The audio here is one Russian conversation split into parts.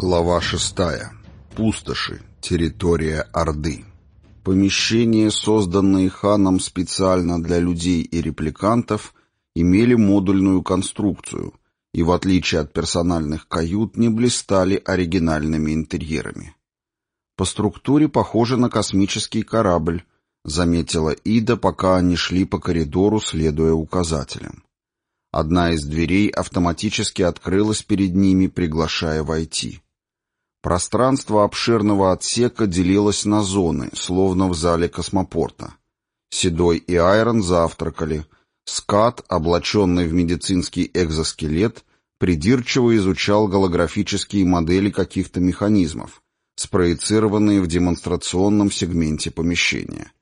Глава шестая. Пустоши. Территория Орды. Помещения, созданные ханом специально для людей и репликантов, имели модульную конструкцию и, в отличие от персональных кают, не блистали оригинальными интерьерами. По структуре похоже на космический корабль, заметила Ида, пока они шли по коридору, следуя указателям. Одна из дверей автоматически открылась перед ними, приглашая войти. Пространство обширного отсека делилось на зоны, словно в зале космопорта. Седой и Айрон завтракали. Скат, облаченный в медицинский экзоскелет, придирчиво изучал голографические модели каких-то механизмов, спроецированные в демонстрационном сегменте помещения.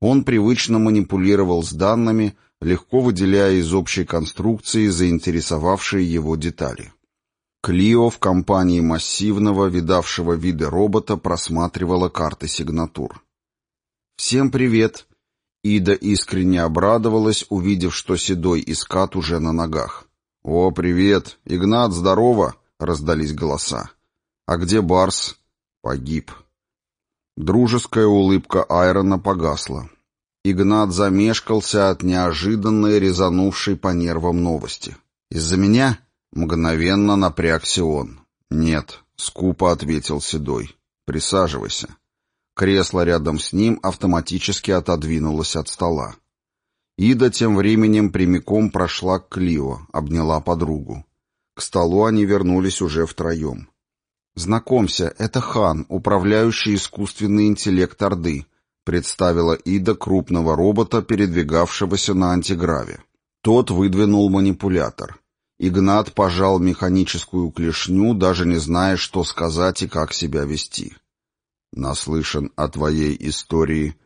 Он привычно манипулировал с данными, легко выделяя из общей конструкции заинтересовавшие его детали. Клио в компании массивного, видавшего виды робота просматривала карты сигнатур. «Всем привет!» Ида искренне обрадовалась, увидев, что Седой и Скат уже на ногах. «О, привет! Игнат, здорово!» — раздались голоса. «А где Барс?» «Погиб». Дружеская улыбка Айрона погасла. Игнат замешкался от неожиданной резанувшей по нервам новости. «Из-за меня?» — мгновенно напрягся он. «Нет», — скупо ответил Седой. «Присаживайся». Кресло рядом с ним автоматически отодвинулось от стола. Ида тем временем прямиком прошла к Клио, обняла подругу. К столу они вернулись уже втроем. «Знакомься, это Хан, управляющий искусственный интеллект Орды», представила Ида крупного робота, передвигавшегося на антиграве. Тот выдвинул манипулятор. Игнат пожал механическую клешню, даже не зная, что сказать и как себя вести. «Наслышан о твоей истории».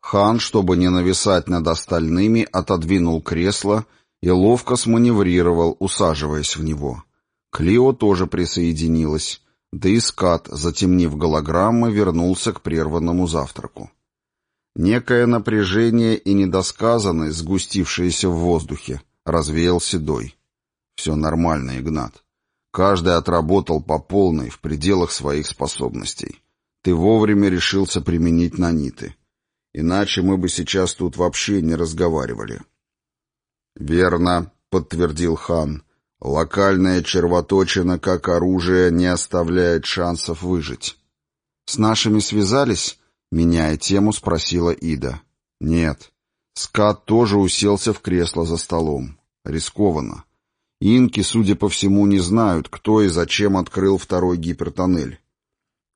Хан, чтобы не нависать над остальными, отодвинул кресло и ловко сманеврировал, усаживаясь в него. Клио тоже присоединилась, да и скат, затемнив голограммы, вернулся к прерванному завтраку. Некое напряжение и недосказанность, сгустившиеся в воздухе, развеял Седой. Все нормально, Игнат. Каждый отработал по полной, в пределах своих способностей. Ты вовремя решился применить наниты. Иначе мы бы сейчас тут вообще не разговаривали. «Верно», — подтвердил хан. «Локальная червоточина, как оружие, не оставляет шансов выжить». «С нашими связались?» Меняя тему, спросила Ида. «Нет». Скат тоже уселся в кресло за столом. Рискованно. Инки, судя по всему, не знают, кто и зачем открыл второй гипертоннель.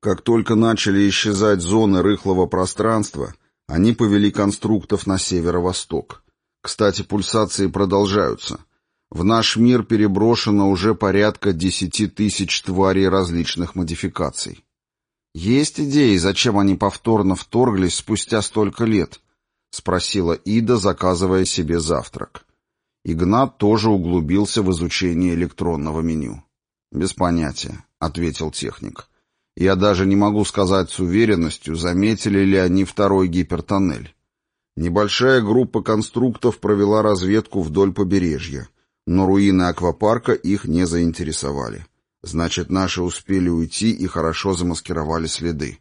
Как только начали исчезать зоны рыхлого пространства, они повели конструктов на северо-восток. Кстати, пульсации продолжаются. В наш мир переброшено уже порядка десяти тысяч тварей различных модификаций. «Есть идеи, зачем они повторно вторглись спустя столько лет?» — спросила Ида, заказывая себе завтрак. Игнат тоже углубился в изучение электронного меню. «Без понятия», — ответил техник. «Я даже не могу сказать с уверенностью, заметили ли они второй гипертоннель. Небольшая группа конструктов провела разведку вдоль побережья, но руины аквапарка их не заинтересовали. Значит, наши успели уйти и хорошо замаскировали следы.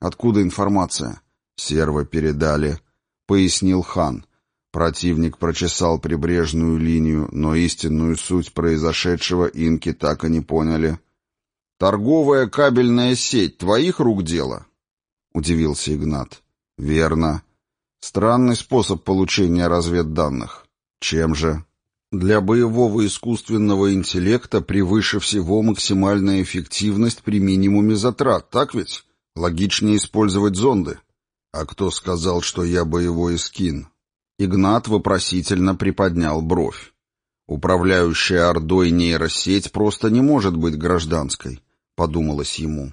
Откуда информация? Серво передали, пояснил хан. Противник прочесал прибрежную линию, но истинную суть произошедшего инки так и не поняли. «Торговая кабельная сеть твоих рук дело?» — удивился Игнат. «Верно. Странный способ получения разведданных. Чем же?» Для боевого искусственного интеллекта превыше всего максимальная эффективность при минимуме затрат, так ведь? Логичнее использовать зонды. А кто сказал, что я боевой скин? Игнат вопросительно приподнял бровь. Управляющая Ордой нейросеть просто не может быть гражданской, подумалось ему.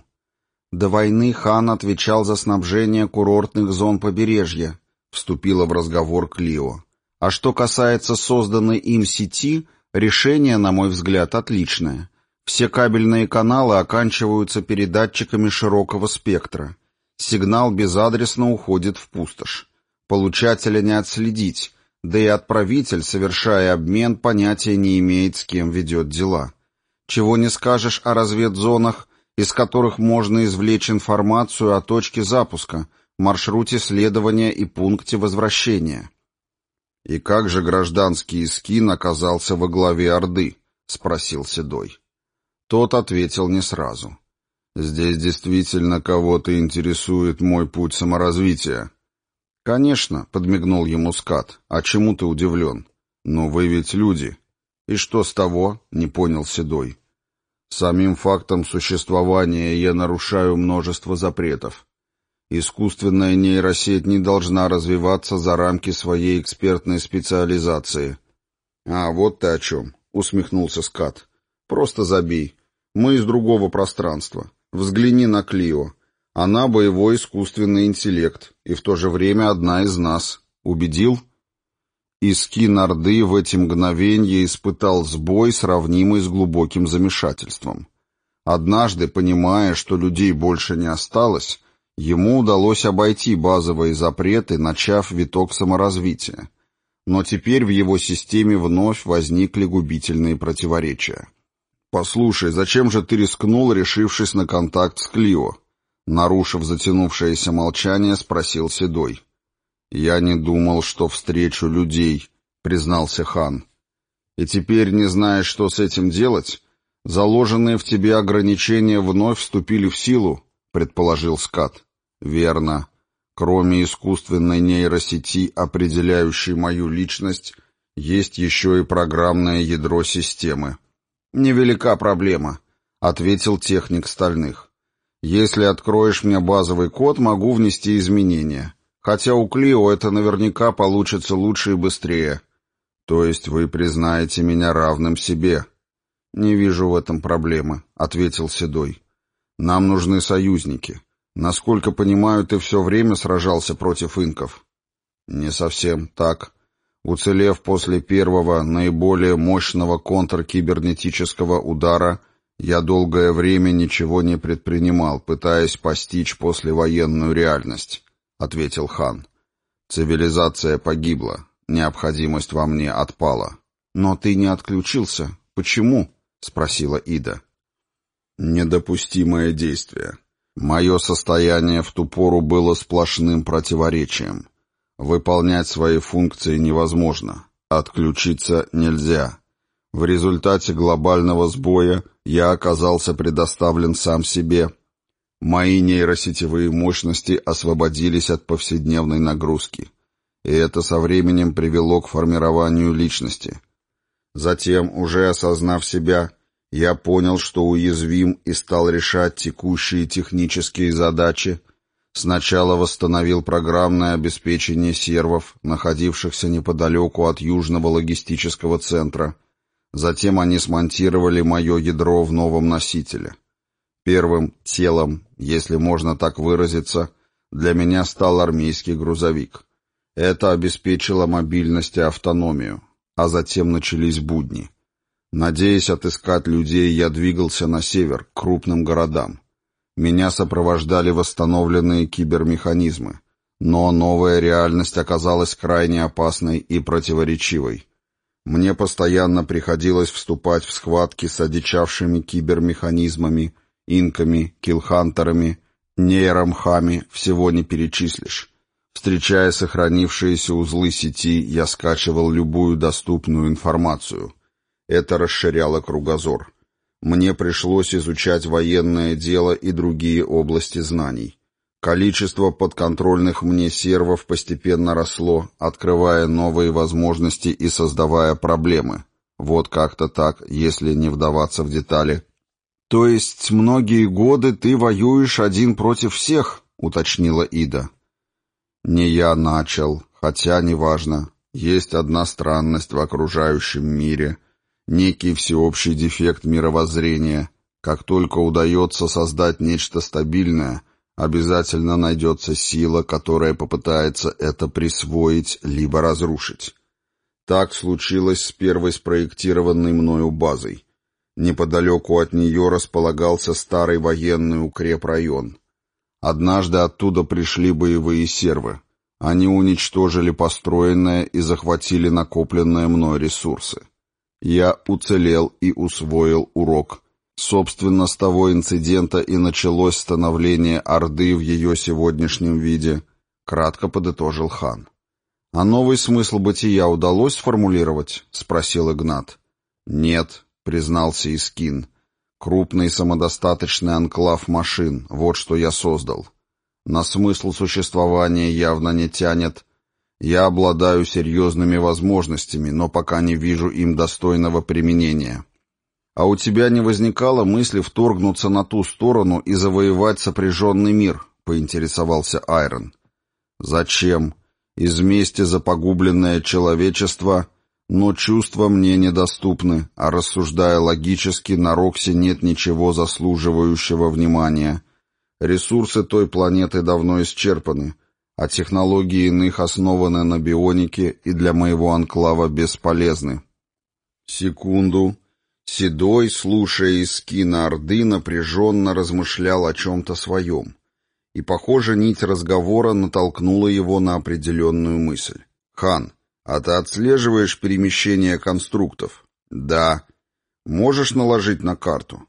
До войны хан отвечал за снабжение курортных зон побережья, вступила в разговор Клио. А что касается созданной им сети, решение, на мой взгляд, отличное. Все кабельные каналы оканчиваются передатчиками широкого спектра. Сигнал безадресно уходит в пустошь. Получателя не отследить, да и отправитель, совершая обмен, понятия не имеет, с кем ведет дела. Чего не скажешь о разведзонах, из которых можно извлечь информацию о точке запуска, маршруте следования и пункте возвращения. «И как же гражданский Искин оказался во главе Орды?» — спросил Седой. Тот ответил не сразу. «Здесь действительно кого-то интересует мой путь саморазвития». «Конечно», — подмигнул ему Скат. «А чему ты удивлен?» «Но вы ведь люди». «И что с того?» — не понял Седой. «Самим фактом существования я нарушаю множество запретов. Искусственная нейросеть не должна развиваться за рамки своей экспертной специализации». «А, вот ты о чем», — усмехнулся Скат. «Просто забей. Мы из другого пространства. Взгляни на Клио. Она боевой искусственный интеллект, и в то же время одна из нас. Убедил?» Искин Орды в эти мгновения испытал сбой, сравнимый с глубоким замешательством. Однажды, понимая, что людей больше не осталось, ему удалось обойти базовые запреты, начав виток саморазвития. Но теперь в его системе вновь возникли губительные противоречия. «Послушай, зачем же ты рискнул, решившись на контакт с Клио?» Нарушив затянувшееся молчание, спросил Седой. «Я не думал, что встречу людей», — признался хан. «И теперь, не зная, что с этим делать, заложенные в тебе ограничения вновь вступили в силу», — предположил Скат. «Верно. Кроме искусственной нейросети, определяющей мою личность, есть еще и программное ядро системы». «Невелика проблема», — ответил техник стальных. «Если откроешь мне базовый код, могу внести изменения». Хотя у Клио это наверняка получится лучше и быстрее. То есть вы признаете меня равным себе? Не вижу в этом проблемы, ответил Седой. Нам нужны союзники. Насколько понимаю, ты все время сражался против инков. Не совсем так. Уцелев после первого, наиболее мощного контркибернетического удара, я долгое время ничего не предпринимал, пытаясь постичь послевоенную реальность. — ответил хан. «Цивилизация погибла, необходимость во мне отпала. Но ты не отключился. Почему?» — спросила Ида. «Недопустимое действие. Мое состояние в ту пору было сплошным противоречием. Выполнять свои функции невозможно, отключиться нельзя. В результате глобального сбоя я оказался предоставлен сам себе» Мои нейросетевые мощности освободились от повседневной нагрузки, и это со временем привело к формированию личности. Затем, уже осознав себя, я понял, что уязвим и стал решать текущие технические задачи. Сначала восстановил программное обеспечение сервов, находившихся неподалеку от южного логистического центра. Затем они смонтировали мое ядро в новом носителе. Первым телом, если можно так выразиться, для меня стал армейский грузовик. Это обеспечило мобильность и автономию, а затем начались будни. Надеясь отыскать людей, я двигался на север, к крупным городам. Меня сопровождали восстановленные кибермеханизмы, но новая реальность оказалась крайне опасной и противоречивой. Мне постоянно приходилось вступать в схватки с одичавшими кибермеханизмами, инками, килхантерами, нейромхами всего не перечислишь. Встречая сохранившиеся узлы сети, я скачивал любую доступную информацию. Это расширяло кругозор. Мне пришлось изучать военное дело и другие области знаний. Количество подконтрольных мне сервов постепенно росло, открывая новые возможности и создавая проблемы. Вот как-то так, если не вдаваться в детали. «То есть многие годы ты воюешь один против всех?» — уточнила Ида. «Не я начал, хотя неважно. Есть одна странность в окружающем мире, некий всеобщий дефект мировоззрения. Как только удается создать нечто стабильное, обязательно найдется сила, которая попытается это присвоить либо разрушить. Так случилось с первой спроектированной мною базой». Неподалеку от нее располагался старый военный укрепрайон. Однажды оттуда пришли боевые сервы. Они уничтожили построенное и захватили накопленные мной ресурсы. Я уцелел и усвоил урок. Собственно, с того инцидента и началось становление Орды в ее сегодняшнем виде, кратко подытожил хан. «А новый смысл бытия удалось сформулировать?» — спросил Игнат. «Нет», — признался Искин. «Крупный самодостаточный анклав машин, вот что я создал. На смысл существования явно не тянет. Я обладаю серьезными возможностями, но пока не вижу им достойного применения». «А у тебя не возникало мысли вторгнуться на ту сторону и завоевать сопряженный мир?» — поинтересовался Айрон. «Зачем? Из мести за погубленное человечество, но чувства мне недоступны, а рассуждая логически, на Роксе нет ничего заслуживающего внимания. Ресурсы той планеты давно исчерпаны, а технологии иных основаны на бионике и для моего анклава бесполезны». «Секунду», Седой, слушая из кино Орды, напряженно размышлял о чем-то своем. И, похоже, нить разговора натолкнула его на определенную мысль. «Хан, а ты отслеживаешь перемещение конструктов?» «Да». «Можешь наложить на карту?»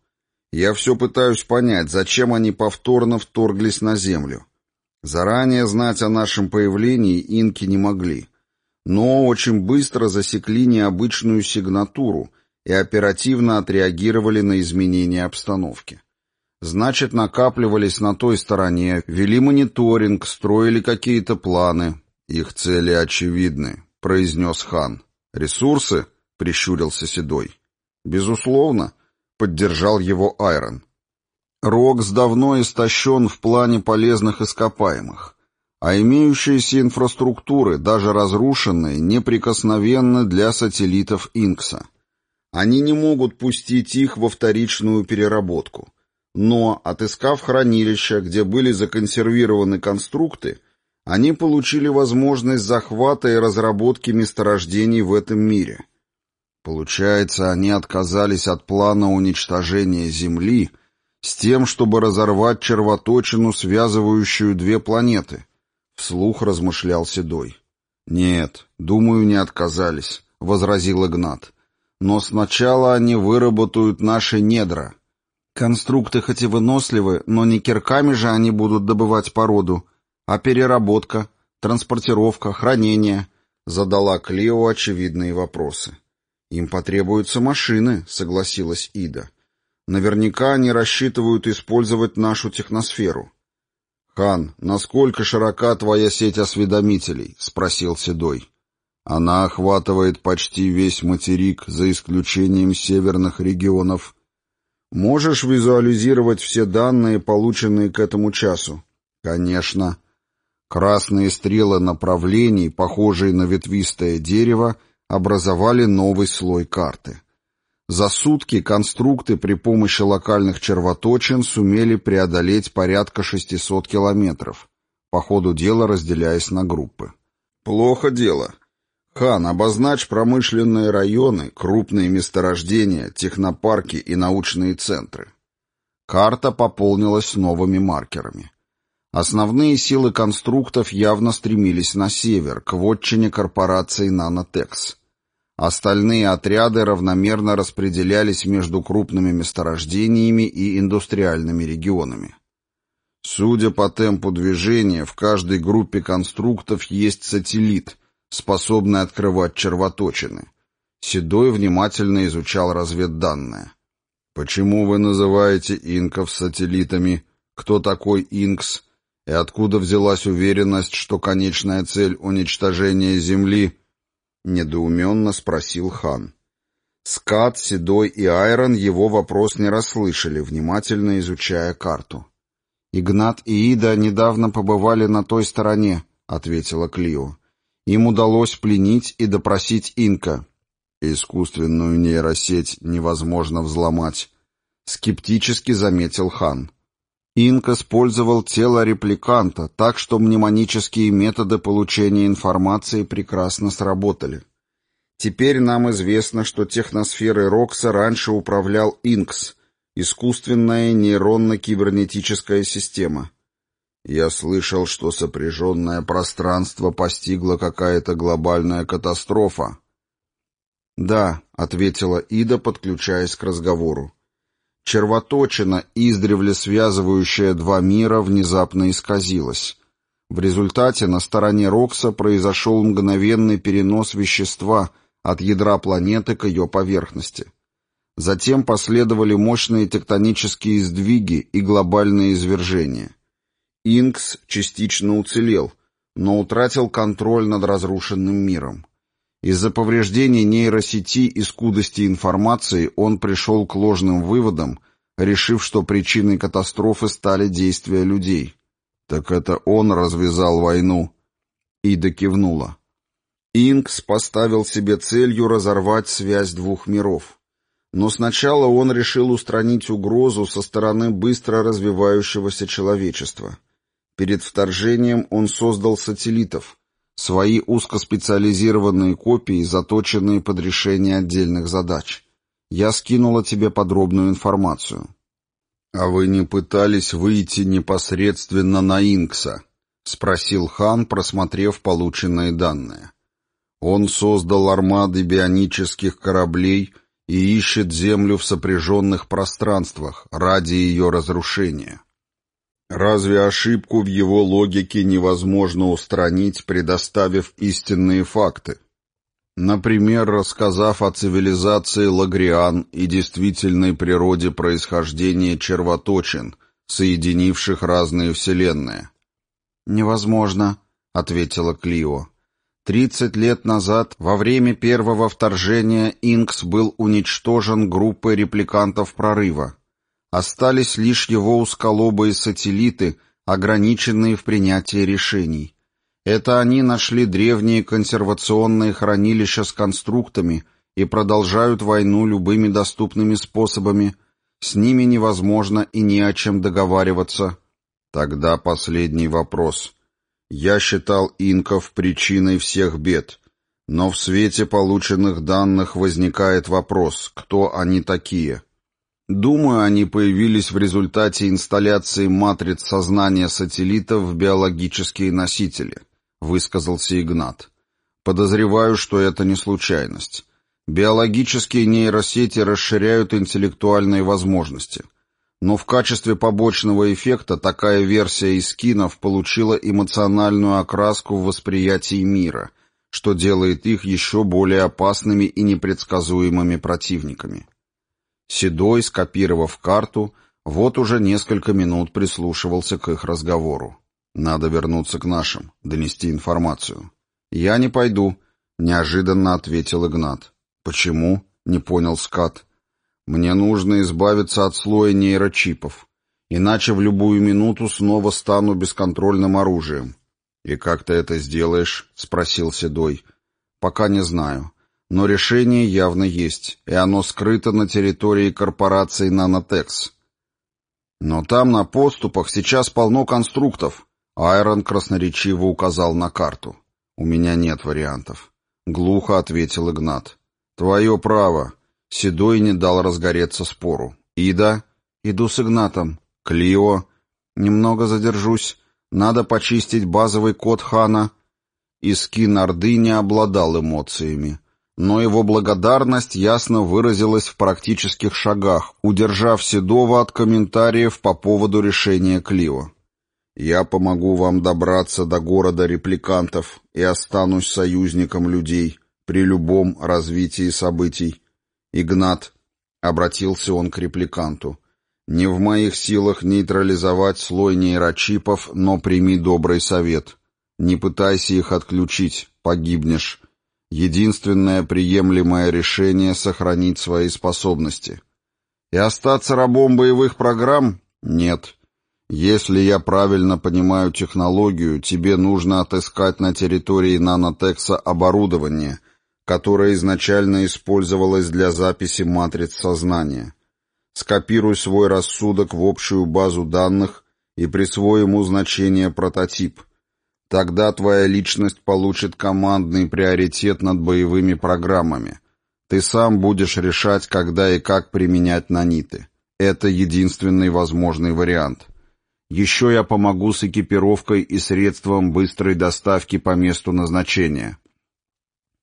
«Я все пытаюсь понять, зачем они повторно вторглись на Землю. Заранее знать о нашем появлении инки не могли, но очень быстро засекли необычную сигнатуру — и оперативно отреагировали на изменения обстановки. Значит, накапливались на той стороне, вели мониторинг, строили какие-то планы. Их цели очевидны, произнес хан. Ресурсы? Прищурился Седой. Безусловно, поддержал его Айрон. Рокс давно истощен в плане полезных ископаемых, а имеющиеся инфраструктуры, даже разрушенные, неприкосновенны для сателлитов Инкса. Они не могут пустить их во вторичную переработку. Но, отыскав хранилища, где были законсервированы конструкты, они получили возможность захвата и разработки месторождений в этом мире. Получается, они отказались от плана уничтожения Земли с тем, чтобы разорвать червоточину, связывающую две планеты. Вслух размышлял Седой. «Нет, думаю, не отказались», — возразил Игнат. Но сначала они выработают наши недра. Конструкты хоть и выносливы, но не кирками же они будут добывать породу, а переработка, транспортировка, хранение. Задала Клео очевидные вопросы. Им потребуются машины, согласилась Ида. Наверняка они рассчитывают использовать нашу техносферу. «Хан, насколько широка твоя сеть осведомителей?» — спросил Седой. Она охватывает почти весь материк, за исключением северных регионов. Можешь визуализировать все данные, полученные к этому часу? Конечно. Красные стрелы направлений, похожие на ветвистое дерево, образовали новый слой карты. За сутки конструкты при помощи локальных червоточин сумели преодолеть порядка 600 километров, по ходу дела разделяясь на группы. Плохо дело. Хан, обозначь промышленные районы, крупные месторождения, технопарки и научные центры. Карта пополнилась новыми маркерами. Основные силы конструктов явно стремились на север, к вотчине корпорации «Нанотекс». Остальные отряды равномерно распределялись между крупными месторождениями и индустриальными регионами. Судя по темпу движения, в каждой группе конструктов есть сателлит – способный открывать червоточины. Седой внимательно изучал разведданные. «Почему вы называете инков сателлитами? Кто такой инкс? И откуда взялась уверенность, что конечная цель — уничтожения Земли?» — недоуменно спросил хан. Скат, Седой и Айрон его вопрос не расслышали, внимательно изучая карту. «Игнат и Ида недавно побывали на той стороне», — ответила Клио. Им удалось пленить и допросить Инка. Искусственную нейросеть невозможно взломать. Скептически заметил хан. Инк использовал тело репликанта, так что мнемонические методы получения информации прекрасно сработали. Теперь нам известно, что техносферой Рокса раньше управлял Инкс, искусственная нейронно-кибернетическая система. Я слышал, что сопряженное пространство постигла какая-то глобальная катастрофа. «Да», — ответила Ида, подключаясь к разговору. Червоточина, издревле связывающая два мира, внезапно исказилась. В результате на стороне Рокса произошел мгновенный перенос вещества от ядра планеты к ее поверхности. Затем последовали мощные тектонические сдвиги и глобальные извержения. Инкс частично уцелел, но утратил контроль над разрушенным миром. Из-за повреждений нейросети и скудости информации он пришел к ложным выводам, решив, что причиной катастрофы стали действия людей. «Так это он развязал войну?» Ида кивнула. Инкс поставил себе целью разорвать связь двух миров. Но сначала он решил устранить угрозу со стороны быстро развивающегося человечества. Перед вторжением он создал сателлитов, свои узкоспециализированные копии, заточенные под решение отдельных задач. Я скинула тебе подробную информацию. «А вы не пытались выйти непосредственно на Инкса?» — спросил хан, просмотрев полученные данные. «Он создал армады бионических кораблей и ищет Землю в сопряженных пространствах ради ее разрушения. Разве ошибку в его логике невозможно устранить, предоставив истинные факты? Например, рассказав о цивилизации Лагриан и действительной природе происхождения червоточин, соединивших разные вселенные. «Невозможно», — ответила Клио. Тридцать лет назад, во время первого вторжения, Инкс был уничтожен группой репликантов прорыва. Остались лишь его узколобые сателлиты, ограниченные в принятии решений. Это они нашли древние консервационные хранилища с конструктами и продолжают войну любыми доступными способами. С ними невозможно и не о чем договариваться. Тогда последний вопрос. Я считал инков причиной всех бед, но в свете полученных данных возникает вопрос, кто они такие. Думаю, они появились в результате инсталляции матриц сознания сателлитов в биологические носители, высказался Игнат. Подозреваю, что это не случайность. Биологические нейросети расширяют интеллектуальные возможности но в качестве побочного эффекта такая версия из скинов получила эмоциональную окраску в восприятии мира, что делает их еще более опасными и непредсказуемыми противниками. Седой, скопировав карту, вот уже несколько минут прислушивался к их разговору. «Надо вернуться к нашим, донести информацию». «Я не пойду», — неожиданно ответил Игнат. «Почему?» — не понял Скат. Мне нужно избавиться от слоя нейрочипов, иначе в любую минуту снова стану бесконтрольным оружием. «И как ты это сделаешь?» — спросил Седой. «Пока не знаю. Но решение явно есть, и оно скрыто на территории корпорации «Нанотекс». Но там на поступах сейчас полно конструктов. Айрон красноречиво указал на карту. «У меня нет вариантов», — глухо ответил Игнат. «Твое право. Седой не дал разгореться спору. «Ида?» «Иду с Игнатом». «Клио?» «Немного задержусь. Надо почистить базовый код Хана». Искин Орды не обладал эмоциями. Но его благодарность ясно выразилась в практических шагах, удержав Седова от комментариев по поводу решения Клио. «Я помогу вам добраться до города репликантов и останусь союзником людей при любом развитии событий. «Игнат», — обратился он к репликанту, — «не в моих силах нейтрализовать слой нейрочипов, но прими добрый совет. Не пытайся их отключить, погибнешь. Единственное приемлемое решение — сохранить свои способности. И остаться рабом боевых программ? Нет». Если я правильно понимаю технологию, тебе нужно отыскать на территории нанотекса оборудование, которая изначально использовалась для записи матриц сознания. Скопируй свой рассудок в общую базу данных и присвой ему значение прототип. Тогда твоя личность получит командный приоритет над боевыми программами. Ты сам будешь решать, когда и как применять наниты. Это единственный возможный вариант. Еще я помогу с экипировкой и средством быстрой доставки по месту назначения.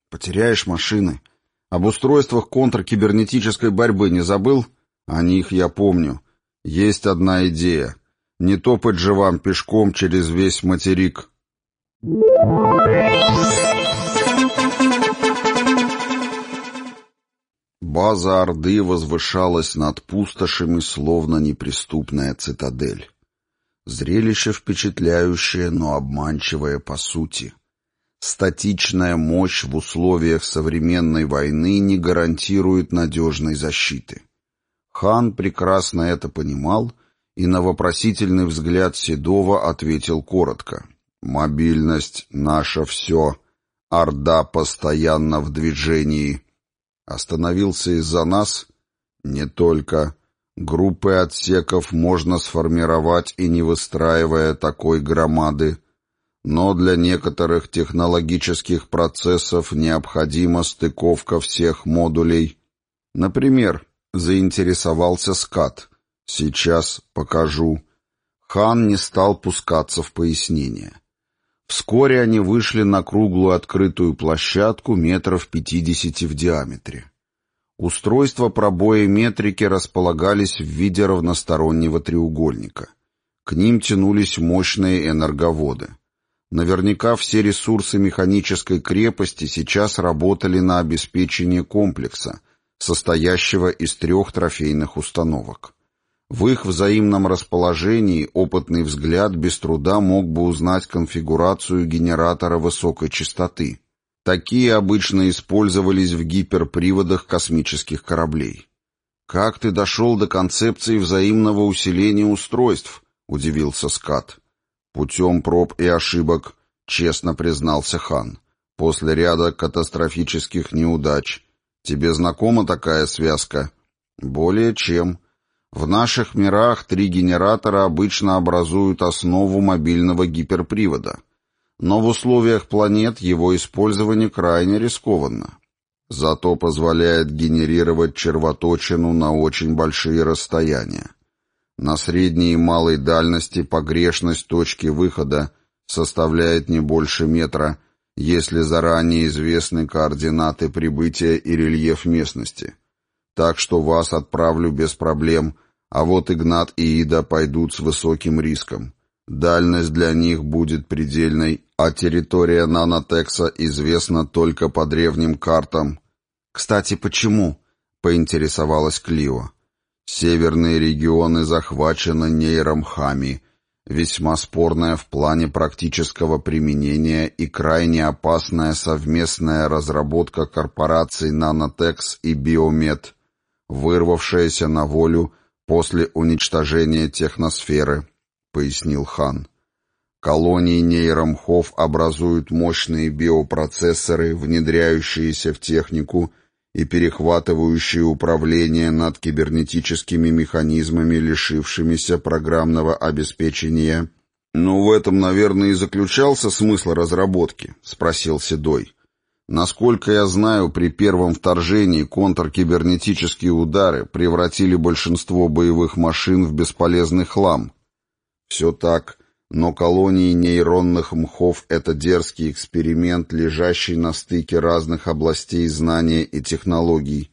Потеряешь машины. Об устройствах контркибернетической борьбы не забыл? О них я помню. Есть одна идея. Не топать же вам пешком через весь материк. База Орды возвышалась над пустошами, словно неприступная цитадель. Зрелище впечатляющее, но обманчивое по сути. Статичная мощь в условиях современной войны не гарантирует надежной защиты. Хан прекрасно это понимал и на вопросительный взгляд Седова ответил коротко. «Мобильность — наше все. Орда постоянно в движении. Остановился из-за нас? Не только. Группы отсеков можно сформировать и не выстраивая такой громады. Но для некоторых технологических процессов необходима стыковка всех модулей. Например, заинтересовался скат. Сейчас покажу. Хан не стал пускаться в пояснение. Вскоре они вышли на круглую открытую площадку метров пятидесяти в диаметре. Устройства пробоя метрики располагались в виде равностороннего треугольника. К ним тянулись мощные энерговоды. Наверняка все ресурсы механической крепости сейчас работали на обеспечение комплекса, состоящего из трех трофейных установок. В их взаимном расположении опытный взгляд без труда мог бы узнать конфигурацию генератора высокой частоты. Такие обычно использовались в гиперприводах космических кораблей. «Как ты дошел до концепции взаимного усиления устройств?» — удивился Скат. «Путем проб и ошибок», — честно признался Хан. «После ряда катастрофических неудач. Тебе знакома такая связка?» «Более чем», в наших мирах три генератора обычно образуют основу мобильного гиперпривода, но в условиях планет его использование крайне рискованно. Зато позволяет генерировать червоточину на очень большие расстояния. На средней и малой дальности погрешность точки выхода составляет не больше метра, если заранее известны координаты прибытия и рельеф местности. Так что вас отправлю без проблем а вот Игнат и Ида пойдут с высоким риском. Дальность для них будет предельной, а территория нанотекса известна только по древним картам. «Кстати, почему?» — поинтересовалась Клио. «Северные регионы захвачены нейромхами, весьма спорная в плане практического применения и крайне опасная совместная разработка корпораций «Нанотекс» и «Биомед», вырвавшаяся на волю после уничтожения техносферы, пояснил Хан. Колонии нейромхов образуют мощные биопроцессоры, внедряющиеся в технику и перехватывающие управление над кибернетическими механизмами, лишившимися программного обеспечения. «Ну, в этом, наверное, и заключался смысл разработки», — спросил Седой. Насколько я знаю, при первом вторжении контркибернетические удары превратили большинство боевых машин в бесполезный хлам. Все так, но колонии нейронных мхов — это дерзкий эксперимент, лежащий на стыке разных областей знания и технологий.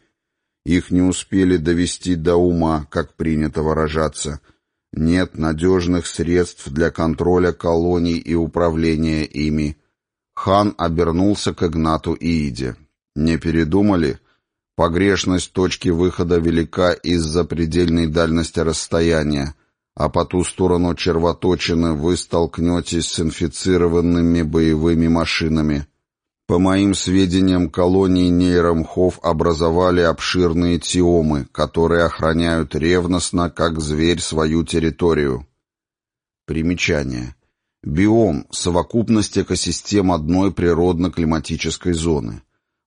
Их не успели довести до ума, как принято выражаться. Нет надежных средств для контроля колоний и управления ими — Хан обернулся к Игнату Иде. «Не передумали? Погрешность точки выхода велика из-за предельной дальности расстояния, а по ту сторону червоточины вы столкнетесь с инфицированными боевыми машинами. По моим сведениям, колонии нейромхов образовали обширные тиомы, которые охраняют ревностно, как зверь, свою территорию». Примечание. Биом – совокупность экосистем одной природно-климатической зоны.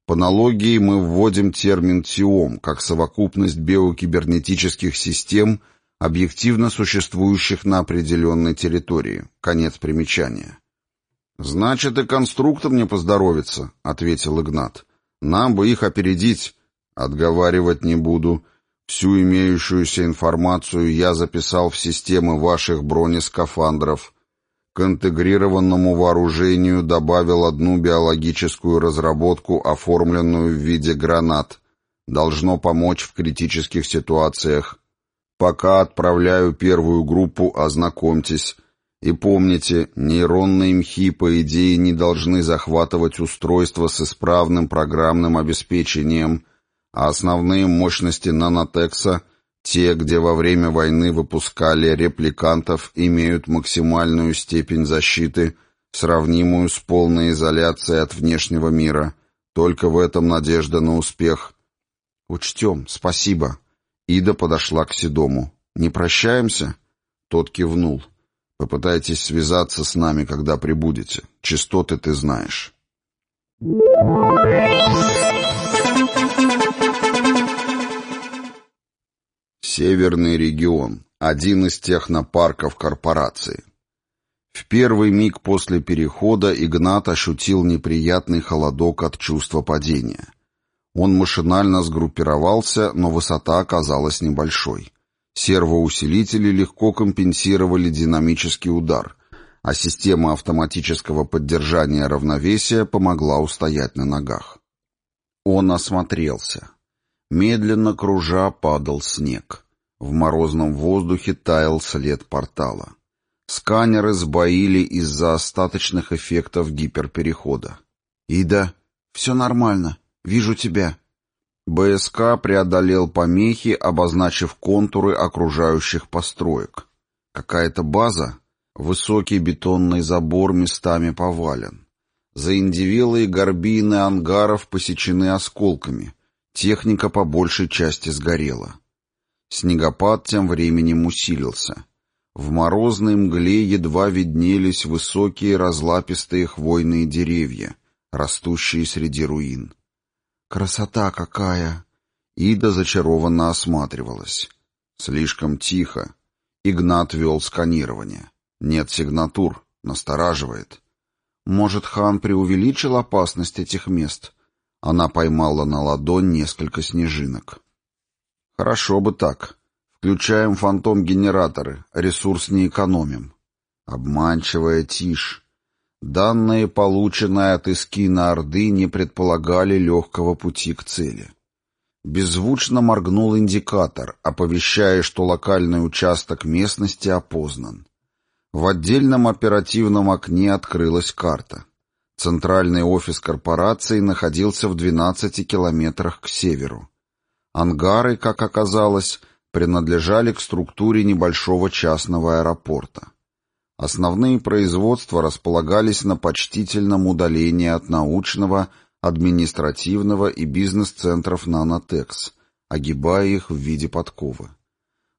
По аналогии мы вводим термин «тиом» как совокупность биокибернетических систем, объективно существующих на определенной территории. Конец примечания. «Значит, и конструктам не поздоровится», — ответил Игнат. «Нам бы их опередить. Отговаривать не буду. Всю имеющуюся информацию я записал в системы ваших бронескафандров». К интегрированному вооружению добавил одну биологическую разработку, оформленную в виде гранат. Должно помочь в критических ситуациях. Пока отправляю первую группу, ознакомьтесь. И помните, нейронные мхи, по идее, не должны захватывать устройства с исправным программным обеспечением, а основные мощности нанотекса, те, где во время войны выпускали репликантов, имеют максимальную степень защиты, сравнимую с полной изоляцией от внешнего мира. Только в этом надежда на успех. «Учтем, спасибо». Ида подошла к Седому. «Не прощаемся?» Тот кивнул. Попытайтесь связаться с нами, когда прибудете. Частоты ты знаешь. Северный регион. Один из технопарков корпорации. В первый миг после перехода Игнат ощутил неприятный холодок от чувства падения. Он машинально сгруппировался, но высота оказалась небольшой. Сервоусилители легко компенсировали динамический удар, а система автоматического поддержания равновесия помогла устоять на ногах. Он осмотрелся. Медленно кружа падал снег. В морозном воздухе таял след портала. Сканеры сбоили из-за остаточных эффектов гиперперехода. «Ида, все нормально. Вижу тебя». БСК преодолел помехи, обозначив контуры окружающих построек. Какая-то база? Высокий бетонный забор местами повален. Заиндивелые горбины ангаров посечены осколками. Техника по большей части сгорела. Снегопад тем временем усилился. В морозной мгле едва виднелись высокие разлапистые хвойные деревья, растущие среди руин. «Красота какая!» Ида зачарованно осматривалась. «Слишком тихо». Игнат вел сканирование. «Нет сигнатур. Настораживает». «Может, хан преувеличил опасность этих мест?» Она поймала на ладонь несколько снежинок. «Хорошо бы так. Включаем фантом-генераторы. Ресурс не экономим». Обманчивая тишь. Данные, полученные от Искина Орды, не предполагали легкого пути к цели. Беззвучно моргнул индикатор, оповещая, что локальный участок местности опознан. В отдельном оперативном окне открылась карта. Центральный офис корпорации находился в 12 километрах к северу. Ангары, как оказалось, принадлежали к структуре небольшого частного аэропорта. Основные производства располагались на почтительном удалении от научного, административного и бизнес-центров «Нанотекс», огибая их в виде подковы.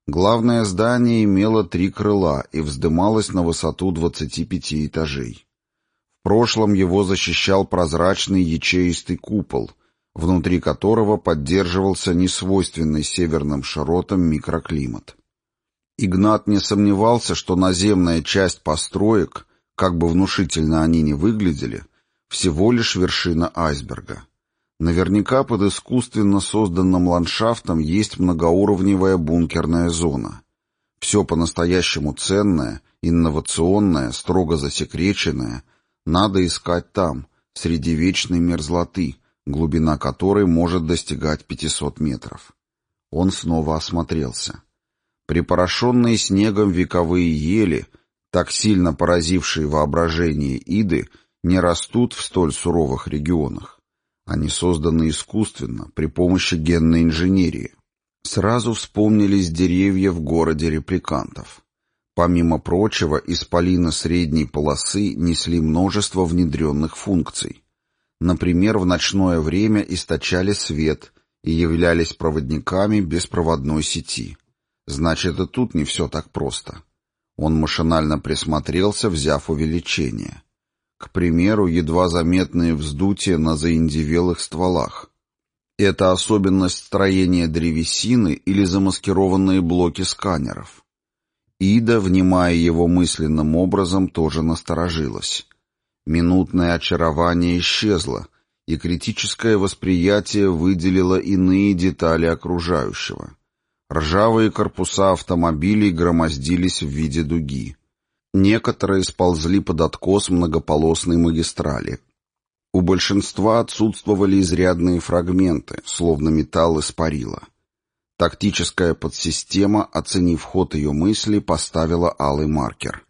Главное здание имело три крыла и вздымалось на высоту 25 этажей. Прошлом его защищал прозрачный ячеистый купол, внутри которого поддерживался несвойственный северным широтам микроклимат. Игнат не сомневался, что наземная часть построек, как бы внушительно они ни выглядели, всего лишь вершина айсберга. Наверняка под искусственно созданным ландшафтом есть многоуровневая бункерная зона. Все по-настоящему ценное, инновационное, строго засекреченное надо искать там, среди вечной мерзлоты, глубина которой может достигать 500 метров. Он снова осмотрелся. Припорошенные снегом вековые ели, так сильно поразившие воображение Иды, не растут в столь суровых регионах. Они созданы искусственно, при помощи генной инженерии. Сразу вспомнились деревья в городе репликантов. Помимо прочего, исполины средней полосы несли множество внедренных функций. Например, в ночное время источали свет и являлись проводниками беспроводной сети. Значит, и тут не все так просто. Он машинально присмотрелся, взяв увеличение. К примеру, едва заметные вздутия на заиндивелых стволах. Это особенность строения древесины или замаскированные блоки сканеров. Ида, внимая его мысленным образом, тоже насторожилась. Минутное очарование исчезло, и критическое восприятие выделило иные детали окружающего. Ржавые корпуса автомобилей громоздились в виде дуги. Некоторые сползли под откос многополосной магистрали. У большинства отсутствовали изрядные фрагменты, словно металл испарило. Тактическая подсистема, оценив ход ее мысли, поставила алый маркер.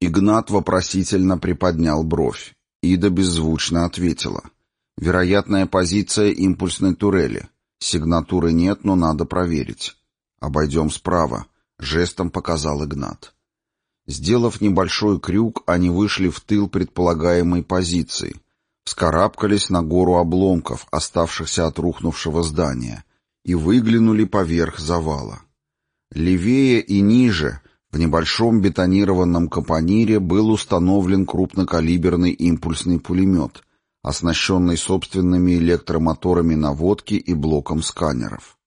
Игнат вопросительно приподнял бровь. Ида беззвучно ответила. «Вероятная позиция импульсной турели. Сигнатуры нет, но надо проверить. Обойдем справа», — жестом показал Игнат. Сделав небольшой крюк, они вышли в тыл предполагаемой позиции, вскарабкались на гору обломков, оставшихся от рухнувшего здания, и выглянули поверх завала. Левее и ниже, в небольшом бетонированном капонире, был установлен крупнокалиберный импульсный пулемет, оснащенный собственными электромоторами наводки и блоком сканеров.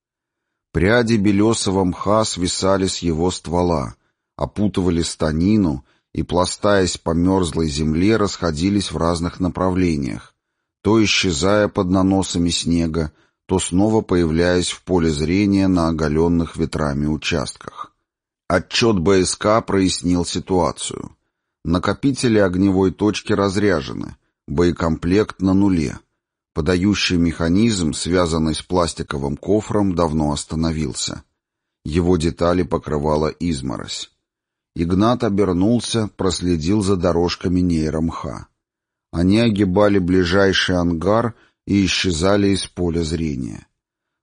Пряди белесого мха свисали с его ствола, опутывали станину и, пластаясь по мерзлой земле, расходились в разных направлениях, то исчезая под наносами снега, то снова появляясь в поле зрения на оголенных ветрами участках. Отчет БСК прояснил ситуацию. Накопители огневой точки разряжены, боекомплект на нуле. Подающий механизм, связанный с пластиковым кофром, давно остановился. Его детали покрывала изморозь. Игнат обернулся, проследил за дорожками нейромха. Они огибали ближайший ангар и исчезали из поля зрения.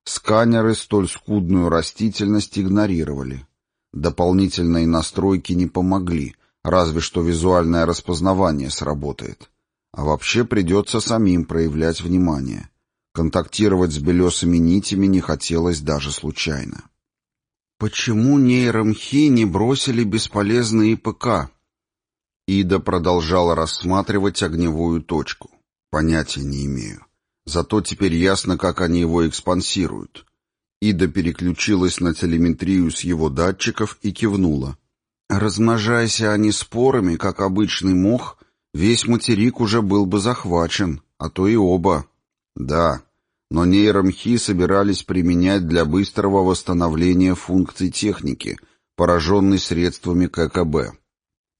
Сканеры столь скудную растительность игнорировали. Дополнительные настройки не помогли, разве что визуальное распознавание сработает. А вообще придется самим проявлять внимание. Контактировать с белесыми нитями не хотелось даже случайно. Почему нейромхи не бросили бесполезные ПК? Ида продолжала рассматривать огневую точку. Понятия не имею. Зато теперь ясно, как они его экспансируют. Ида переключилась на телеметрию с его датчиков и кивнула. Размножайся они спорами, как обычный мох, весь материк уже был бы захвачен, а то и оба. Да, но нейромхи собирались применять для быстрого восстановления функций техники, пораженной средствами ККБ.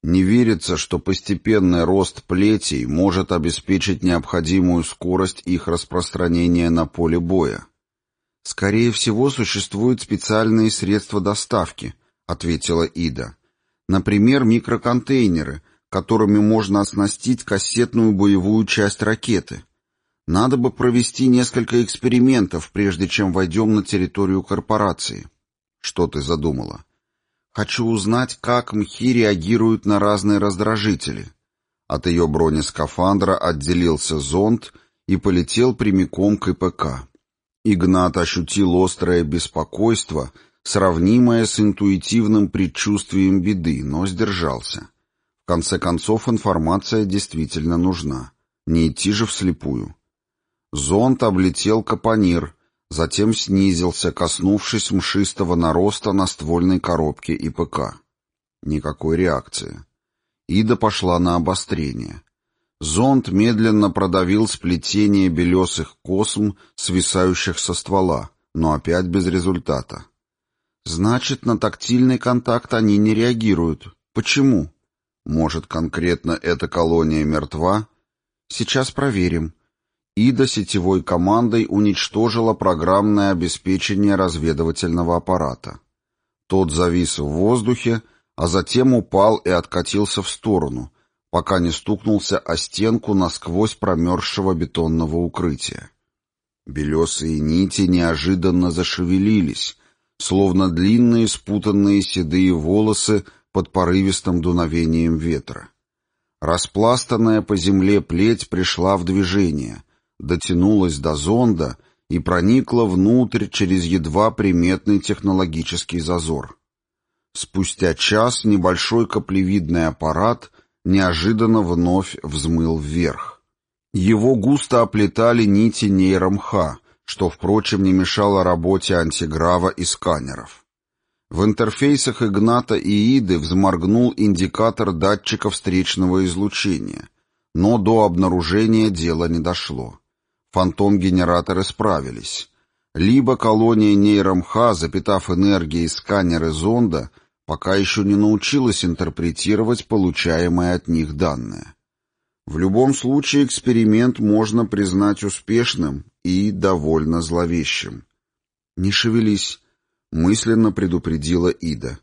Не верится, что постепенный рост плетей может обеспечить необходимую скорость их распространения на поле боя. «Скорее всего, существуют специальные средства доставки», — ответила Ида. «Например, микроконтейнеры, которыми можно оснастить кассетную боевую часть ракеты. Надо бы провести несколько экспериментов, прежде чем войдем на территорию корпорации. Что ты задумала? Хочу узнать, как мхи реагируют на разные раздражители. От ее бронескафандра отделился зонд и полетел прямиком к ИПК. Игнат ощутил острое беспокойство, сравнимое с интуитивным предчувствием беды, но сдержался. В конце концов, информация действительно нужна. Не идти же вслепую. Зонт облетел капонир, затем снизился, коснувшись мшистого нароста на ствольной коробке ИПК. Никакой реакции. Ида пошла на обострение. Зонд медленно продавил сплетение белесых косм, свисающих со ствола, но опять без результата. Значит, на тактильный контакт они не реагируют. Почему? Может, конкретно эта колония мертва? Сейчас проверим. Ида сетевой командой уничтожила программное обеспечение разведывательного аппарата. Тот завис в воздухе, а затем упал и откатился в сторону, пока не стукнулся о стенку насквозь промерзшего бетонного укрытия. Белесые нити неожиданно зашевелились, словно длинные спутанные седые волосы под порывистым дуновением ветра. Распластанная по земле плеть пришла в движение, дотянулась до зонда и проникла внутрь через едва приметный технологический зазор. Спустя час небольшой каплевидный аппарат неожиданно вновь взмыл вверх. Его густо оплетали нити нейромха, что, впрочем, не мешало работе антиграва и сканеров. В интерфейсах Игната и Иды взморгнул индикатор датчика встречного излучения, но до обнаружения дело не дошло. Фантом-генераторы справились. Либо колония нейромха, запитав энергией сканеры зонда, пока еще не научилась интерпретировать получаемые от них данные. В любом случае эксперимент можно признать успешным и довольно зловещим. «Не шевелись», — мысленно предупредила Ида.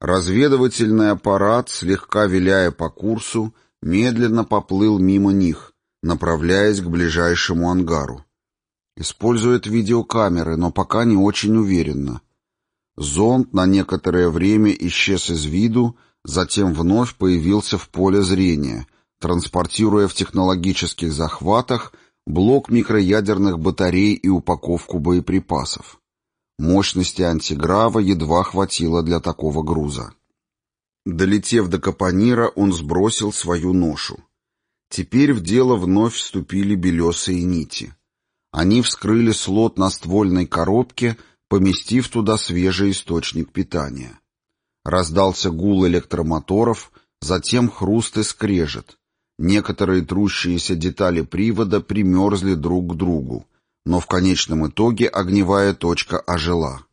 Разведывательный аппарат, слегка виляя по курсу, медленно поплыл мимо них, направляясь к ближайшему ангару. Использует видеокамеры, но пока не очень уверенно. Зонд на некоторое время исчез из виду, затем вновь появился в поле зрения, транспортируя в технологических захватах блок микроядерных батарей и упаковку боеприпасов. Мощности антиграва едва хватило для такого груза. Долетев до Капонира, он сбросил свою ношу. Теперь в дело вновь вступили белесые нити. Они вскрыли слот на ствольной коробке, поместив туда свежий источник питания. Раздался гул электромоторов, затем хруст и скрежет. Некоторые трущиеся детали привода примерзли друг к другу, но в конечном итоге огневая точка ожила.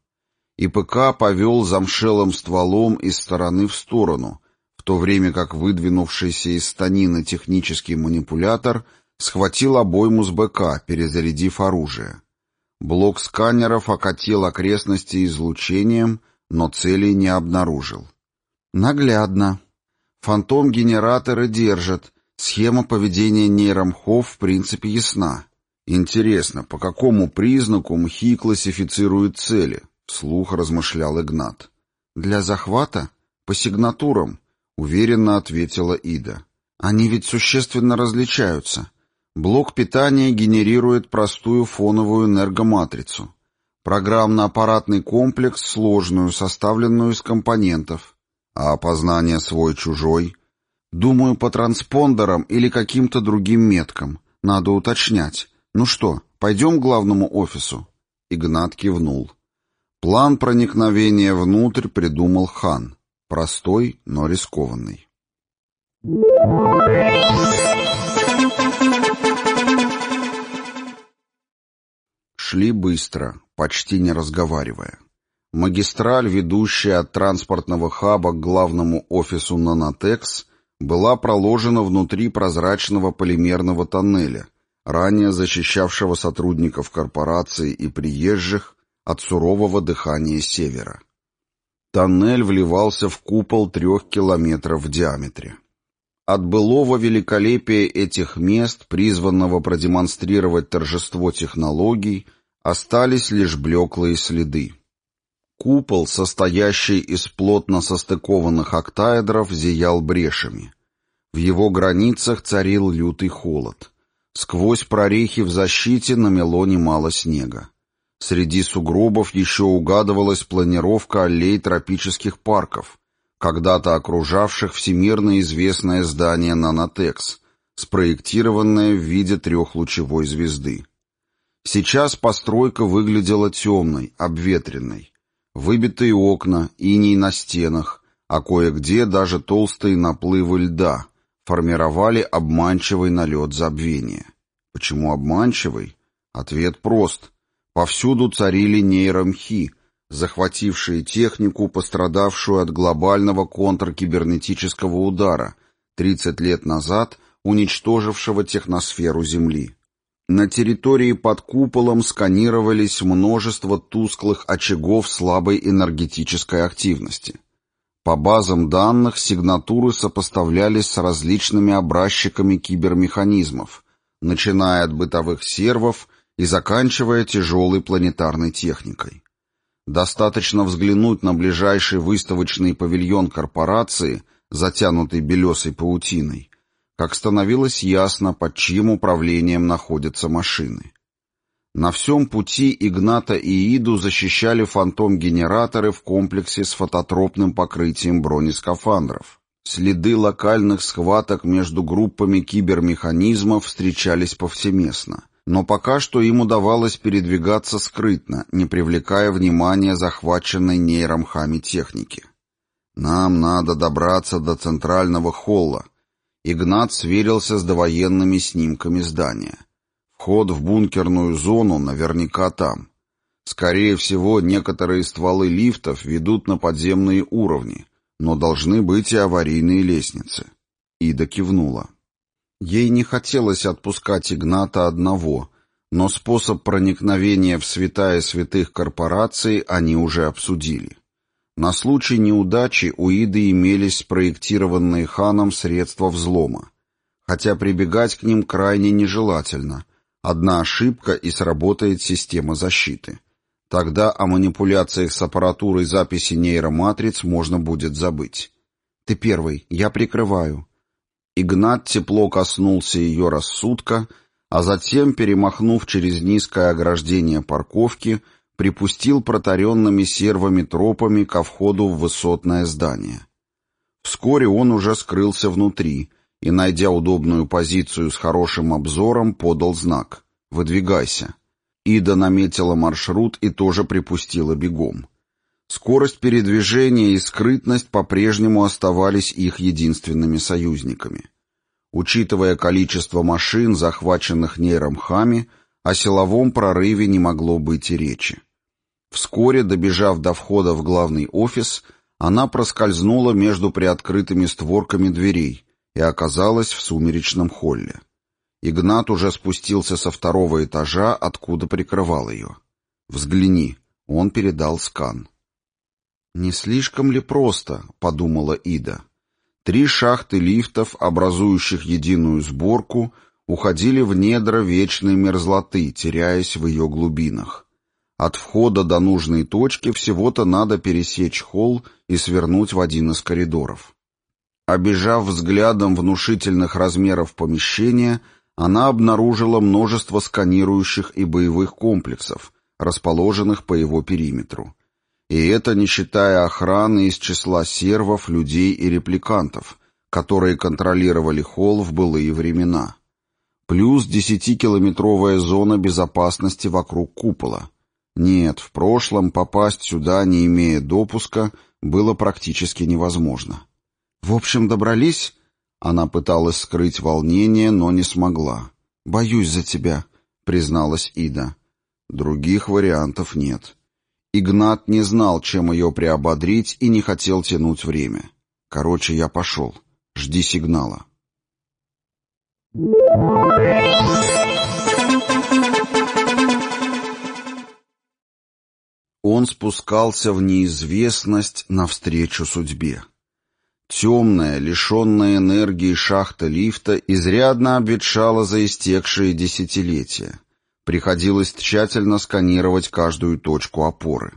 ИПК повел замшелым стволом из стороны в сторону, в то время как выдвинувшийся из станины технический манипулятор схватил обойму с БК, перезарядив оружие. Блок сканеров окатил окрестности излучением, но целей не обнаружил. Наглядно. Фантом-генераторы держат. Схема поведения нейромхов в принципе ясна. Интересно, по какому признаку МХИ классифицируют цели? Вслух размышлял Игнат. Для захвата? По сигнатурам, уверенно ответила Ида. Они ведь существенно различаются. Блок питания генерирует простую фоновую энергоматрицу. Программно-аппаратный комплекс сложную, составленную из компонентов. А опознание свой-чужой? Думаю, по транспондерам или каким-то другим меткам. Надо уточнять. Ну что, пойдем к главному офису? Игнат кивнул. План проникновения внутрь придумал хан. Простой, но рискованный. Шли быстро, почти не разговаривая. Магистраль, ведущая от транспортного хаба к главному офису «Нанотекс», была проложена внутри прозрачного полимерного тоннеля, ранее защищавшего сотрудников корпорации и приезжих от сурового дыхания севера. Тоннель вливался в купол трех километров в диаметре. От былого великолепия этих мест, призванного продемонстрировать торжество технологий, Остались лишь блеклые следы. Купол, состоящий из плотно состыкованных октаэдров, зиял брешами. В его границах царил лютый холод. Сквозь прорехи в защите намело немало снега. Среди сугробов еще угадывалась планировка аллей тропических парков, когда-то окружавших всемирно известное здание «Нанотекс», спроектированное в виде трехлучевой звезды. Сейчас постройка выглядела темной, обветренной. Выбитые окна, иней на стенах, а кое-где даже толстые наплывы льда формировали обманчивый налет забвения. Почему обманчивый? Ответ прост. Повсюду царили нейромхи, захватившие технику, пострадавшую от глобального контркибернетического удара, 30 лет назад уничтожившего техносферу Земли. На территории под куполом сканировались множество тусклых очагов слабой энергетической активности. По базам данных сигнатуры сопоставлялись с различными образчиками кибермеханизмов, начиная от бытовых сервов и заканчивая тяжелой планетарной техникой. Достаточно взглянуть на ближайший выставочный павильон корпорации, затянутый белесой паутиной, как становилось ясно, под чьим управлением находятся машины. На всем пути Игната и Иду защищали фантом-генераторы в комплексе с фототропным покрытием бронескафандров. Следы локальных схваток между группами кибермеханизмов встречались повсеместно. Но пока что им удавалось передвигаться скрытно, не привлекая внимания захваченной нейромхами техники. «Нам надо добраться до центрального холла», Игнат сверился с довоенными снимками здания. Вход в бункерную зону наверняка там. Скорее всего, некоторые стволы лифтов ведут на подземные уровни, но должны быть и аварийные лестницы. Ида кивнула. Ей не хотелось отпускать Игната одного, но способ проникновения в святая святых корпораций они уже обсудили. На случай неудачи у Иды имелись спроектированные ханом средства взлома, хотя прибегать к ним крайне нежелательно. Одна ошибка и сработает система защиты. Тогда о манипуляциях с аппаратурой записи нейроматриц можно будет забыть. «Ты первый, я прикрываю». Игнат тепло коснулся ее рассудка, а затем, перемахнув через низкое ограждение парковки, припустил протаренными сервами тропами ко входу в высотное здание. Вскоре он уже скрылся внутри и, найдя удобную позицию с хорошим обзором, подал знак «Выдвигайся». Ида наметила маршрут и тоже припустила бегом. Скорость передвижения и скрытность по-прежнему оставались их единственными союзниками. Учитывая количество машин, захваченных нейромхами, о силовом прорыве не могло быть и речи. Вскоре, добежав до входа в главный офис, она проскользнула между приоткрытыми створками дверей и оказалась в сумеречном холле. Игнат уже спустился со второго этажа, откуда прикрывал ее. «Взгляни», — он передал скан. «Не слишком ли просто?» — подумала Ида. Три шахты лифтов, образующих единую сборку, уходили в недра вечной мерзлоты, теряясь в ее глубинах. От входа до нужной точки всего-то надо пересечь холл и свернуть в один из коридоров. Обежав взглядом внушительных размеров помещения, она обнаружила множество сканирующих и боевых комплексов, расположенных по его периметру. И это не считая охраны из числа сервов, людей и репликантов, которые контролировали холл в былые времена. Плюс десятикилометровая зона безопасности вокруг купола. Нет, в прошлом попасть сюда, не имея допуска, было практически невозможно. «В общем, добрались?» Она пыталась скрыть волнение, но не смогла. «Боюсь за тебя», — призналась Ида. «Других вариантов нет». Игнат не знал, чем ее приободрить, и не хотел тянуть время. Короче, я пошел. Жди сигнала. Он спускался в неизвестность навстречу судьбе. Темная, лишенная энергии шахта лифта изрядно обветшала за истекшие десятилетия. Приходилось тщательно сканировать каждую точку опоры.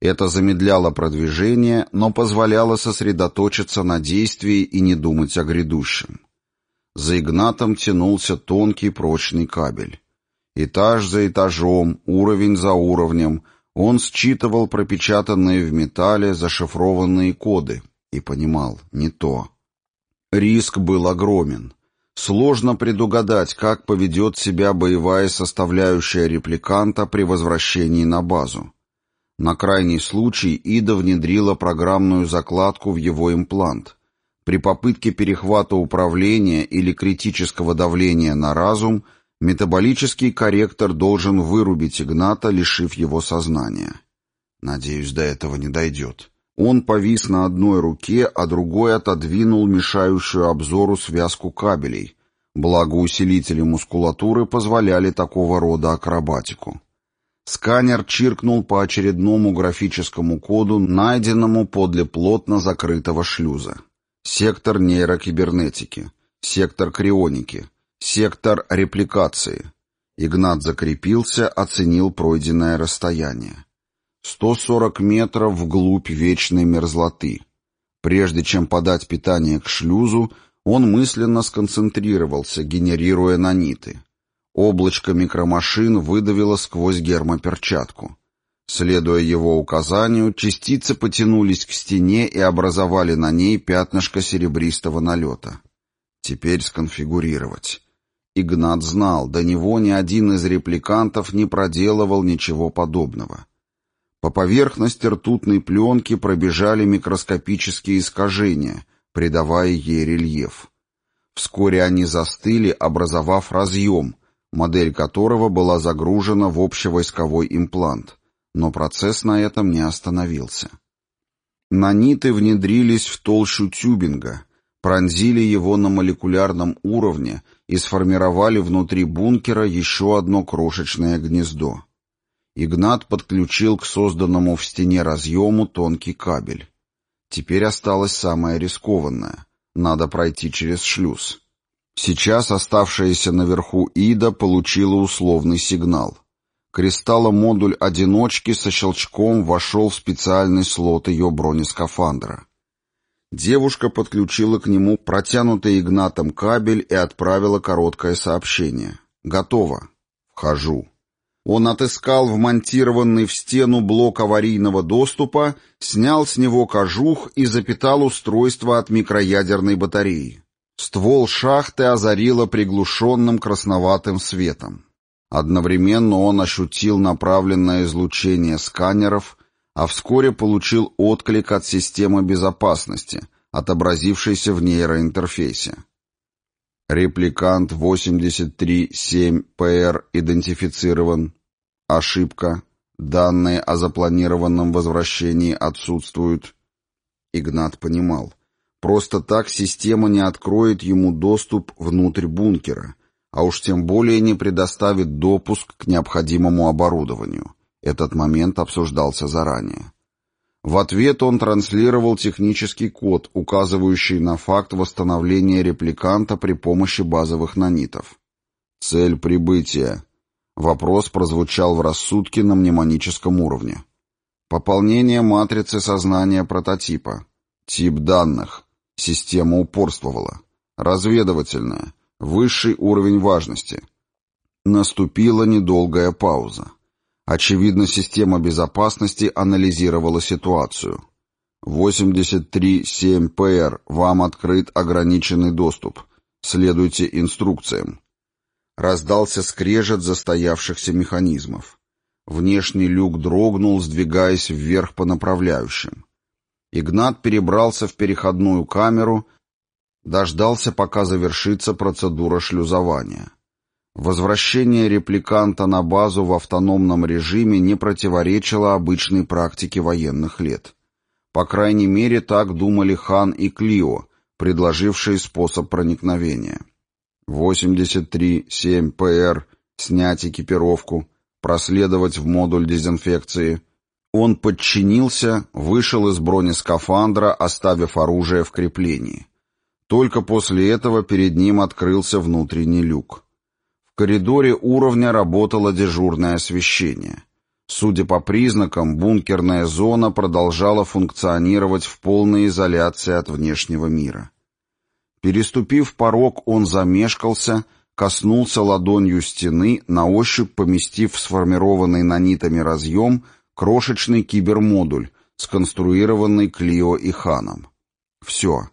Это замедляло продвижение, но позволяло сосредоточиться на действии и не думать о грядущем. За Игнатом тянулся тонкий прочный кабель. Этаж за этажом, уровень за уровнем, он считывал пропечатанные в металле зашифрованные коды и понимал — не то. Риск был огромен. Сложно предугадать, как поведет себя боевая составляющая репликанта при возвращении на базу. На крайний случай Ида внедрила программную закладку в его имплант. При попытке перехвата управления или критического давления на разум метаболический корректор должен вырубить Игната, лишив его сознания. Надеюсь, до этого не дойдет. Он повис на одной руке, а другой отодвинул мешающую обзору связку кабелей, благо усилители мускулатуры позволяли такого рода акробатику. Сканер чиркнул по очередному графическому коду, найденному подле плотно закрытого шлюза. Сектор нейрокибернетики, сектор крионики, сектор репликации. Игнат закрепился, оценил пройденное расстояние. 140 метров вглубь вечной мерзлоты. Прежде чем подать питание к шлюзу, он мысленно сконцентрировался, генерируя наниты. Облачко микромашин выдавило сквозь гермоперчатку. Следуя его указанию, частицы потянулись к стене и образовали на ней пятнышко серебристого налета. Теперь сконфигурировать. Игнат знал, до него ни один из репликантов не проделывал ничего подобного. По поверхности ртутной пленки пробежали микроскопические искажения, придавая ей рельеф. Вскоре они застыли, образовав разъем, модель которого была загружена в общевойсковой имплант, но процесс на этом не остановился. Наниты внедрились в толщу тюбинга, пронзили его на молекулярном уровне и сформировали внутри бункера еще одно крошечное гнездо. Игнат подключил к созданному в стене разъему тонкий кабель. Теперь осталось самое рискованное. Надо пройти через шлюз. Сейчас оставшаяся наверху Ида получила условный сигнал. Кристалломодуль одиночки со щелчком вошел в специальный слот ее бронескафандра. Девушка подключила к нему протянутый Игнатом кабель и отправила короткое сообщение. «Готово. Вхожу». Он отыскал вмонтированный в стену блок аварийного доступа, снял с него кожух и запитал устройство от микроядерной батареи. Ствол шахты озарило приглушенным красноватым светом. Одновременно он ощутил направленное излучение сканеров, а вскоре получил отклик от системы безопасности, отобразившейся в нейроинтерфейсе. Репликант 837-ПР идентифицирован. Ошибка. Данные о запланированном возвращении отсутствуют. Игнат понимал. Просто так система не откроет ему доступ внутрь бункера, а уж тем более не предоставит допуск к необходимому оборудованию. Этот момент обсуждался заранее. В ответ он транслировал технический код, указывающий на факт восстановления репликанта при помощи базовых нанитов. «Цель прибытия». Вопрос прозвучал в рассудке на мнемоническом уровне. Пополнение матрицы сознания прототипа. Тип данных. Система упорствовала. Разведывательная. Высший уровень важности. Наступила недолгая пауза. Очевидно, система безопасности анализировала ситуацию. 83-7-ПР, вам открыт ограниченный доступ. Следуйте инструкциям. Раздался скрежет застоявшихся механизмов. Внешний люк дрогнул, сдвигаясь вверх по направляющим. Игнат перебрался в переходную камеру, дождался, пока завершится процедура шлюзования. Возвращение репликанта на базу в автономном режиме не противоречило обычной практике военных лет. По крайней мере, так думали Хан и Клио, предложившие способ проникновения. 83-7 ПР, снять экипировку, проследовать в модуль дезинфекции. Он подчинился, вышел из бронескафандра, оставив оружие в креплении. Только после этого перед ним открылся внутренний люк. Коридоре уровня работало дежурное освещение. Судя по признакам, бункерная зона продолжала функционировать в полной изоляции от внешнего мира. Переступив порог, он замешкался, коснулся ладонью стены, на ощупь поместив в сформированный нанитами разъем крошечный кибермодуль, сконструированный Клио и Ханом. Все.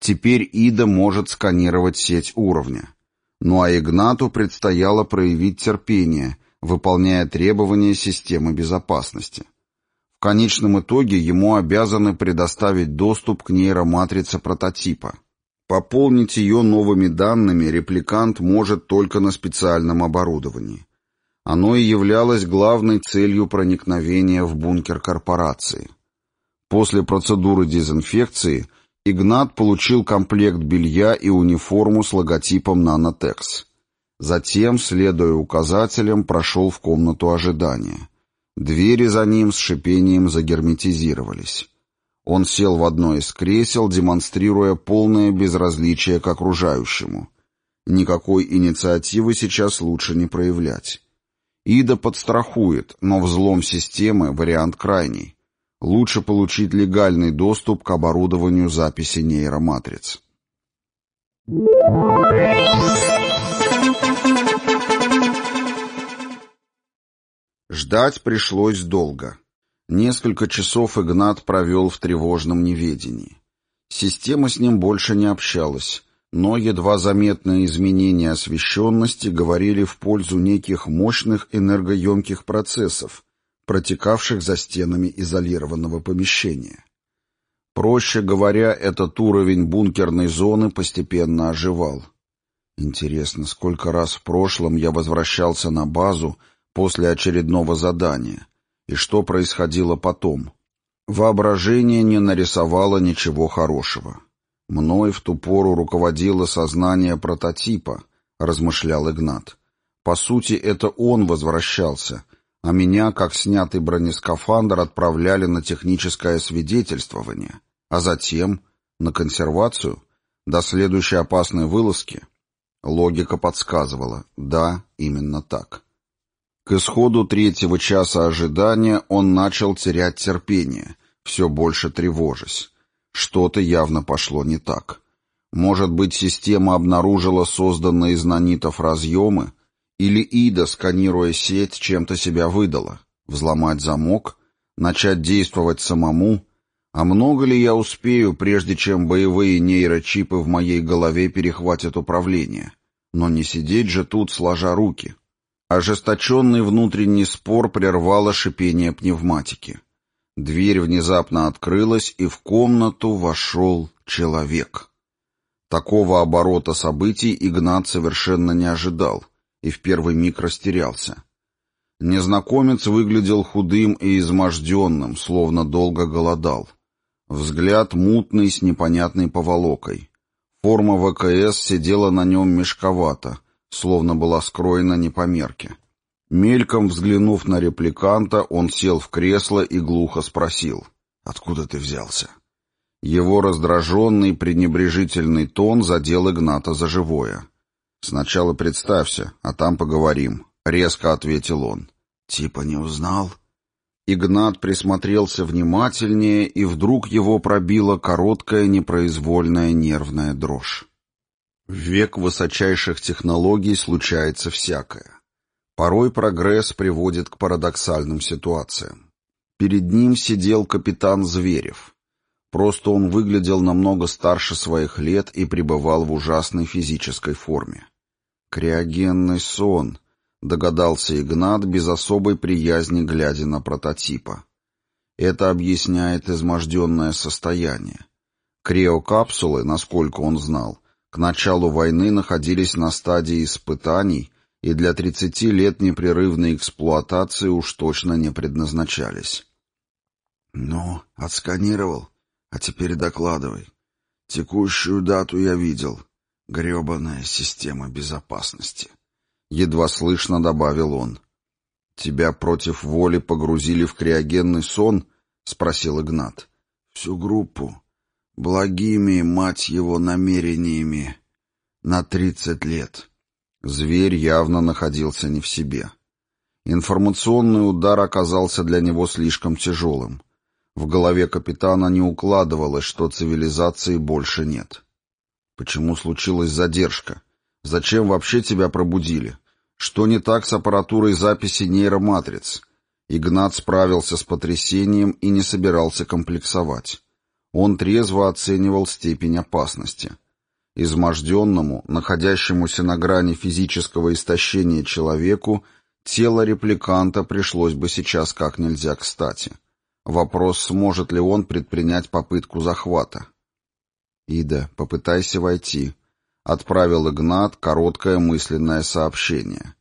Теперь Ида может сканировать сеть уровня. Ну а Игнату предстояло проявить терпение, выполняя требования системы безопасности. В конечном итоге ему обязаны предоставить доступ к нейроматрице прототипа. Пополнить ее новыми данными репликант может только на специальном оборудовании. Оно и являлось главной целью проникновения в бункер корпорации. После процедуры дезинфекции – Игнат получил комплект белья и униформу с логотипом «Нанотекс». Затем, следуя указателям, прошел в комнату ожидания. Двери за ним с шипением загерметизировались. Он сел в одно из кресел, демонстрируя полное безразличие к окружающему. Никакой инициативы сейчас лучше не проявлять. Ида подстрахует, но взлом системы — вариант крайний. Лучше получить легальный доступ к оборудованию записи нейроматриц. Ждать пришлось долго. Несколько часов Игнат провел в тревожном неведении. Система с ним больше не общалась, но едва заметные изменения освещенности говорили в пользу неких мощных энергоемких процессов, протекавших за стенами изолированного помещения. Проще говоря, этот уровень бункерной зоны постепенно оживал. Интересно, сколько раз в прошлом я возвращался на базу после очередного задания, и что происходило потом. Воображение не нарисовало ничего хорошего. Мной в ту пору руководило сознание прототипа, — размышлял Игнат. «По сути, это он возвращался, а меня, как снятый бронескафандр, отправляли на техническое свидетельствование, а затем на консервацию, до следующей опасной вылазки». Логика подсказывала, да, именно так. К исходу третьего часа ожидания он начал терять терпение, все больше тревожась. Что-то явно пошло не так. Может быть, система обнаружила созданные из нанитов разъемы, или Ида, сканируя сеть, чем-то себя выдала. Взломать замок, начать действовать самому. А много ли я успею, прежде чем боевые нейрочипы в моей голове перехватят управление? Но не сидеть же тут, сложа руки. Ожесточенный внутренний спор прервало шипение пневматики. Дверь внезапно открылась, и в комнату вошел человек. Такого оборота событий Игнат совершенно не ожидал и в первый миг растерялся. Незнакомец выглядел худым и изможденным, словно долго голодал. Взгляд мутный с непонятной поволокой. Форма ВКС сидела на нем мешковато, словно была скроена не по мерке. Мельком взглянув на репликанта, он сел в кресло и глухо спросил «Откуда ты взялся?». Его раздраженный, пренебрежительный тон задел Игната за живое. «Сначала представься, а там поговорим», — резко ответил он. «Типа не узнал?» Игнат присмотрелся внимательнее, и вдруг его пробила короткая непроизвольная нервная дрожь. В век высочайших технологий случается всякое. Порой прогресс приводит к парадоксальным ситуациям. Перед ним сидел капитан Зверев. Просто он выглядел намного старше своих лет и пребывал в ужасной физической форме. Криогенный сон, догадался Игнат без особой приязни, глядя на прототипа. Это объясняет изможденное состояние. Криокапсулы, насколько он знал, к началу войны находились на стадии испытаний и для 30 лет непрерывной эксплуатации уж точно не предназначались. «Ну, отсканировал, а теперь докладывай. Текущую дату я видел. Гребаная система безопасности». Едва слышно добавил он. «Тебя против воли погрузили в криогенный сон?» — спросил Игнат. «Всю группу благими, мать его, намерениями на тридцать лет. Зверь явно находился не в себе. Информационный удар оказался для него слишком тяжелым. В голове капитана не укладывалось, что цивилизации больше нет. Почему случилась задержка? Зачем вообще тебя пробудили? Что не так с аппаратурой записи нейроматриц? Игнат справился с потрясением и не собирался комплексовать. Он трезво оценивал степень опасности. Изможденному, находящемуся на грани физического истощения человеку, тело репликанта пришлось бы сейчас как нельзя кстати. Вопрос, сможет ли он предпринять попытку захвата. «Ида, попытайся войти», — отправил Игнат короткое мысленное сообщение.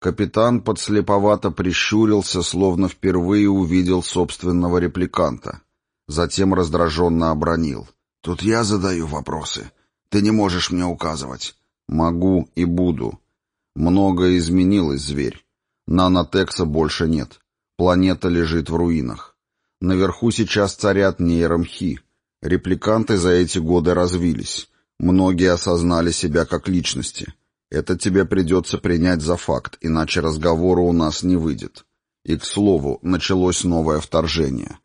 Капитан подслеповато прищурился, словно впервые увидел собственного репликанта. Затем раздраженно обронил. «Тут я задаю вопросы. Ты не можешь мне указывать». «Могу и буду». Многое изменилось, зверь. Нанотекса больше нет. Планета лежит в руинах. Наверху сейчас царят нейромхи. Репликанты за эти годы развились. Многие осознали себя как личности. Это тебе придется принять за факт, иначе разговора у нас не выйдет. И, к слову, началось новое вторжение.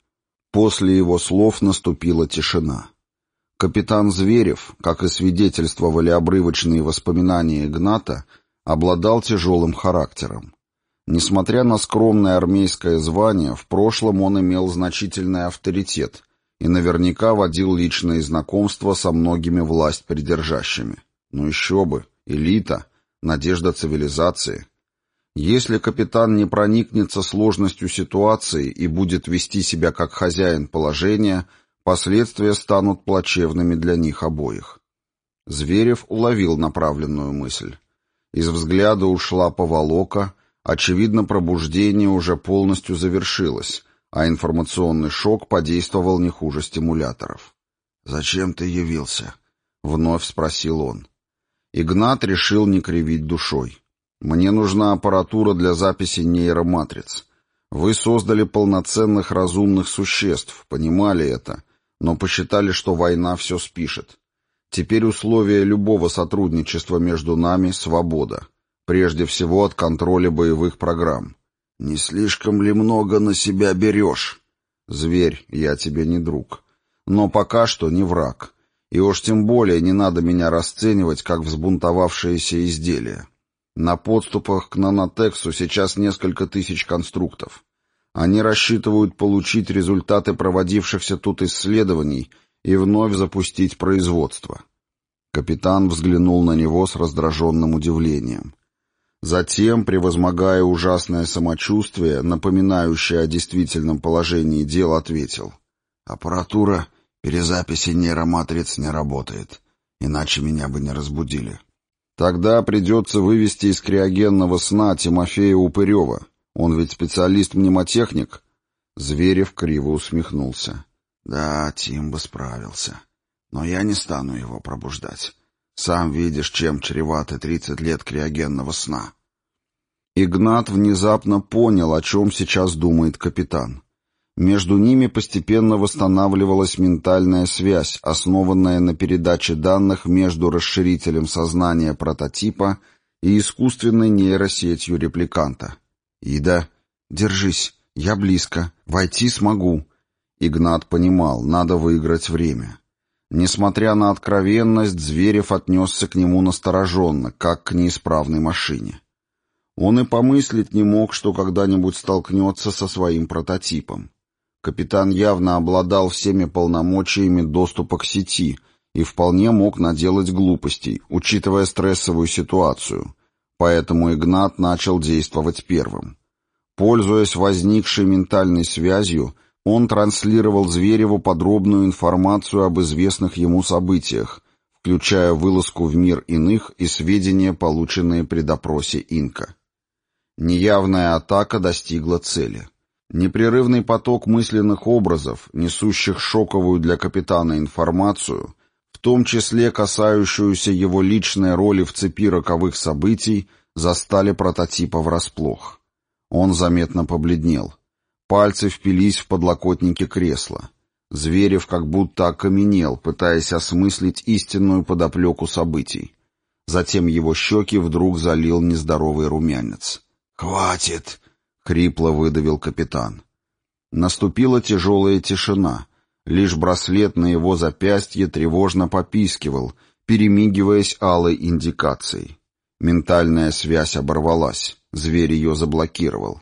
После его слов наступила тишина. Капитан Зверев, как и свидетельствовали обрывочные воспоминания Игната, обладал тяжелым характером. Несмотря на скромное армейское звание, в прошлом он имел значительный авторитет и наверняка водил личные знакомства со многими власть придержащими. Ну еще бы, элита, надежда цивилизации. Если капитан не проникнется сложностью ситуации и будет вести себя как хозяин положения, последствия станут плачевными для них обоих. Зверев уловил направленную мысль. Из взгляда ушла поволока, очевидно, пробуждение уже полностью завершилось, а информационный шок подействовал не хуже стимуляторов. «Зачем ты явился?» — вновь спросил он. Игнат решил не кривить душой. «Мне нужна аппаратура для записи нейроматриц. Вы создали полноценных разумных существ, понимали это, но посчитали, что война все спишет. Теперь условия любого сотрудничества между нами — свобода. Прежде всего от контроля боевых программ. Не слишком ли много на себя берешь? Зверь, я тебе не друг. Но пока что не враг. И уж тем более не надо меня расценивать как взбунтовавшееся изделие. На подступах к нанотексу сейчас несколько тысяч конструктов. Они рассчитывают получить результаты проводившихся тут исследований и вновь запустить производство. Капитан взглянул на него с раздраженным удивлением. Затем, превозмогая ужасное самочувствие, напоминающее о действительном положении дел, ответил. «Аппаратура перезаписи нейроматриц не работает, иначе меня бы не разбудили. Тогда придется вывести из криогенного сна Тимофея Упырева. Он ведь специалист-мнемотехник. Зверев криво усмехнулся. Да, Тим бы справился. Но я не стану его пробуждать. Сам видишь, чем чреваты тридцать лет криогенного сна. Игнат внезапно понял, о чем сейчас думает капитан. Между ними постепенно восстанавливалась ментальная связь, основанная на передаче данных между расширителем сознания прототипа и искусственной нейросетью репликанта. «Ида, держись, я близко, войти смогу». Игнат понимал, надо выиграть время. Несмотря на откровенность, Зверев отнесся к нему настороженно, как к неисправной машине. Он и помыслить не мог, что когда-нибудь столкнется со своим прототипом. Капитан явно обладал всеми полномочиями доступа к сети и вполне мог наделать глупостей, учитывая стрессовую ситуацию. Поэтому Игнат начал действовать первым. Пользуясь возникшей ментальной связью, он транслировал Звереву подробную информацию об известных ему событиях, включая вылазку в мир иных и сведения, полученные при допросе Инка. Неявная атака достигла цели. Непрерывный поток мысленных образов, несущих шоковую для капитана информацию, в том числе касающуюся его личной роли в цепи роковых событий, застали прототипа врасплох. Он заметно побледнел. Пальцы впились в подлокотники кресла. Зверев как будто окаменел, пытаясь осмыслить истинную подоплеку событий. Затем его щеки вдруг залил нездоровый румянец. «Хватит!» — хрипло выдавил капитан. Наступила тяжелая тишина. Лишь браслет на его запястье тревожно попискивал, перемигиваясь алой индикацией. Ментальная связь оборвалась, зверь ее заблокировал.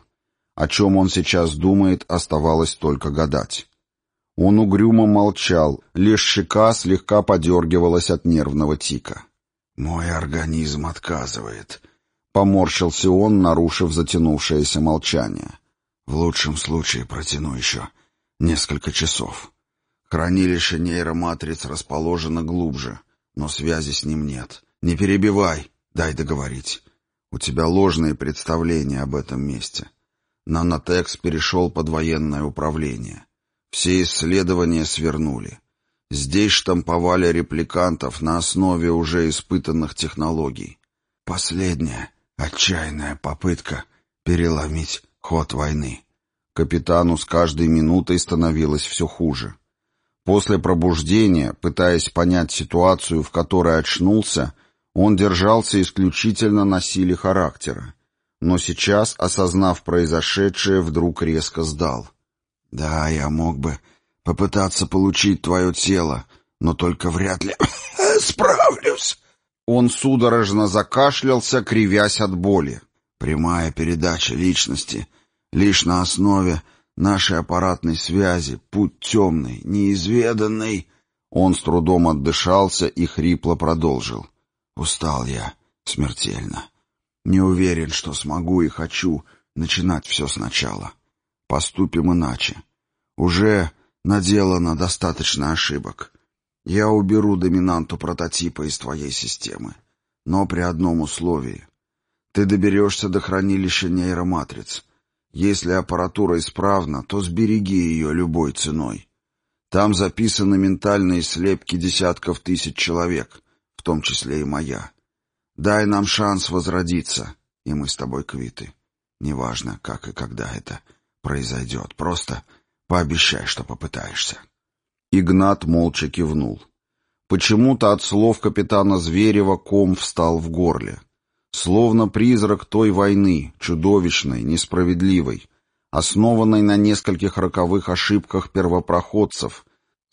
О чем он сейчас думает, оставалось только гадать. Он угрюмо молчал, лишь щека слегка подергивалась от нервного тика. «Мой организм отказывает», Поморщился он, нарушив затянувшееся молчание. В лучшем случае протяну еще несколько часов. Хранилище нейроматриц расположено глубже, но связи с ним нет. Не перебивай, дай договорить. У тебя ложные представления об этом месте. Нанотекс перешел под военное управление. Все исследования свернули. Здесь штамповали репликантов на основе уже испытанных технологий. Последнее Отчаянная попытка переломить ход войны. Капитану с каждой минутой становилось все хуже. После пробуждения, пытаясь понять ситуацию, в которой очнулся, он держался исключительно на силе характера. Но сейчас, осознав произошедшее, вдруг резко сдал. «Да, я мог бы попытаться получить твое тело, но только вряд ли справлюсь». Он судорожно закашлялся, кривясь от боли. Прямая передача личности лишь на основе нашей аппаратной связи, путь темный, неизведанный. Он с трудом отдышался и хрипло продолжил. Устал я смертельно. Не уверен, что смогу и хочу начинать все сначала. Поступим иначе. Уже наделано достаточно ошибок. Я уберу доминанту прототипа из твоей системы. Но при одном условии. Ты доберешься до хранилища нейроматриц. Если аппаратура исправна, то сбереги ее любой ценой. Там записаны ментальные слепки десятков тысяч человек, в том числе и моя. Дай нам шанс возродиться, и мы с тобой квиты. Неважно, как и когда это произойдет. Просто пообещай, что попытаешься». Игнат молча кивнул. Почему-то от слов капитана Зверева ком встал в горле. Словно призрак той войны, чудовищной, несправедливой, основанной на нескольких роковых ошибках первопроходцев,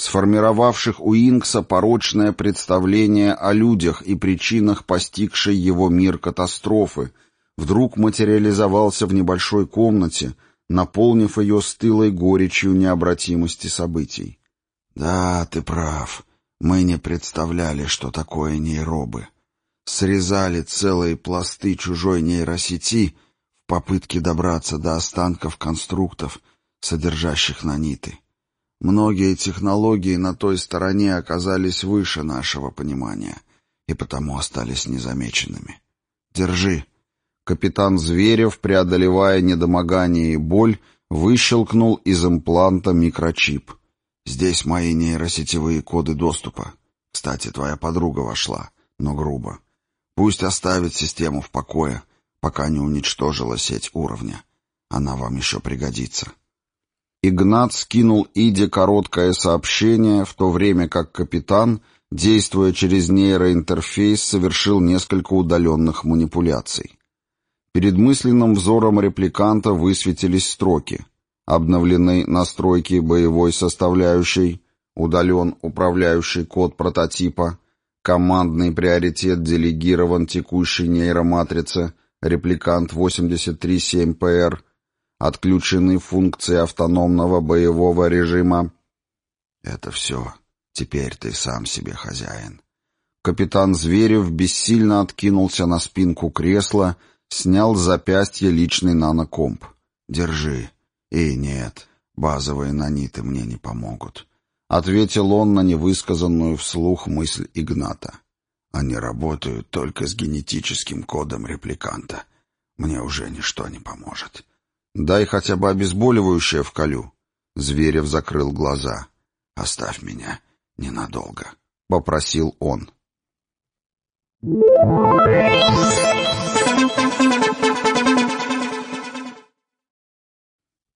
сформировавших у Инкса порочное представление о людях и причинах постигшей его мир катастрофы, вдруг материализовался в небольшой комнате, наполнив ее стылой горечью необратимости событий. «Да, ты прав. Мы не представляли, что такое нейробы. Срезали целые пласты чужой нейросети в попытке добраться до останков конструктов, содержащих наниты. Многие технологии на той стороне оказались выше нашего понимания и потому остались незамеченными. Держи». Капитан Зверев, преодолевая недомогание и боль, выщелкнул из импланта микрочип — Здесь мои нейросетевые коды доступа. Кстати, твоя подруга вошла, но грубо. Пусть оставит систему в покое, пока не уничтожила сеть уровня. Она вам еще пригодится. Игнат скинул Иде короткое сообщение, в то время как капитан, действуя через нейроинтерфейс, совершил несколько удаленных манипуляций. Перед мысленным взором репликанта высветились строки. Обновлены настройки боевой составляющей, удален управляющий код прототипа, командный приоритет делегирован текущей нейроматрице, репликант 837ПР, отключены функции автономного боевого режима. Это все. Теперь ты сам себе хозяин. Капитан Зверев бессильно откинулся на спинку кресла, снял с запястья личный нанокомп. «Держи. «И нет, базовые наниты мне не помогут», — ответил он на невысказанную вслух мысль Игната. «Они работают только с генетическим кодом репликанта. Мне уже ничто не поможет. Дай хотя бы обезболивающее вколю». Зверев закрыл глаза. «Оставь меня ненадолго», — попросил он.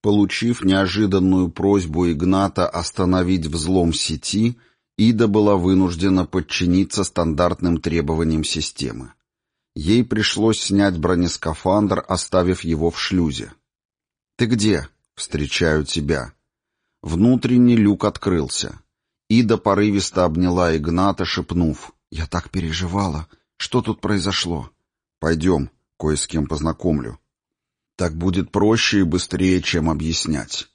Получив неожиданную просьбу Игната остановить взлом сети, Ида была вынуждена подчиниться стандартным требованиям системы. Ей пришлось снять бронескафандр, оставив его в шлюзе. «Ты где?» — встречаю тебя. Внутренний люк открылся. Ида порывисто обняла Игната, шепнув. «Я так переживала. Что тут произошло?» «Пойдем, кое с кем познакомлю». Так будет проще и быстрее, чем объяснять.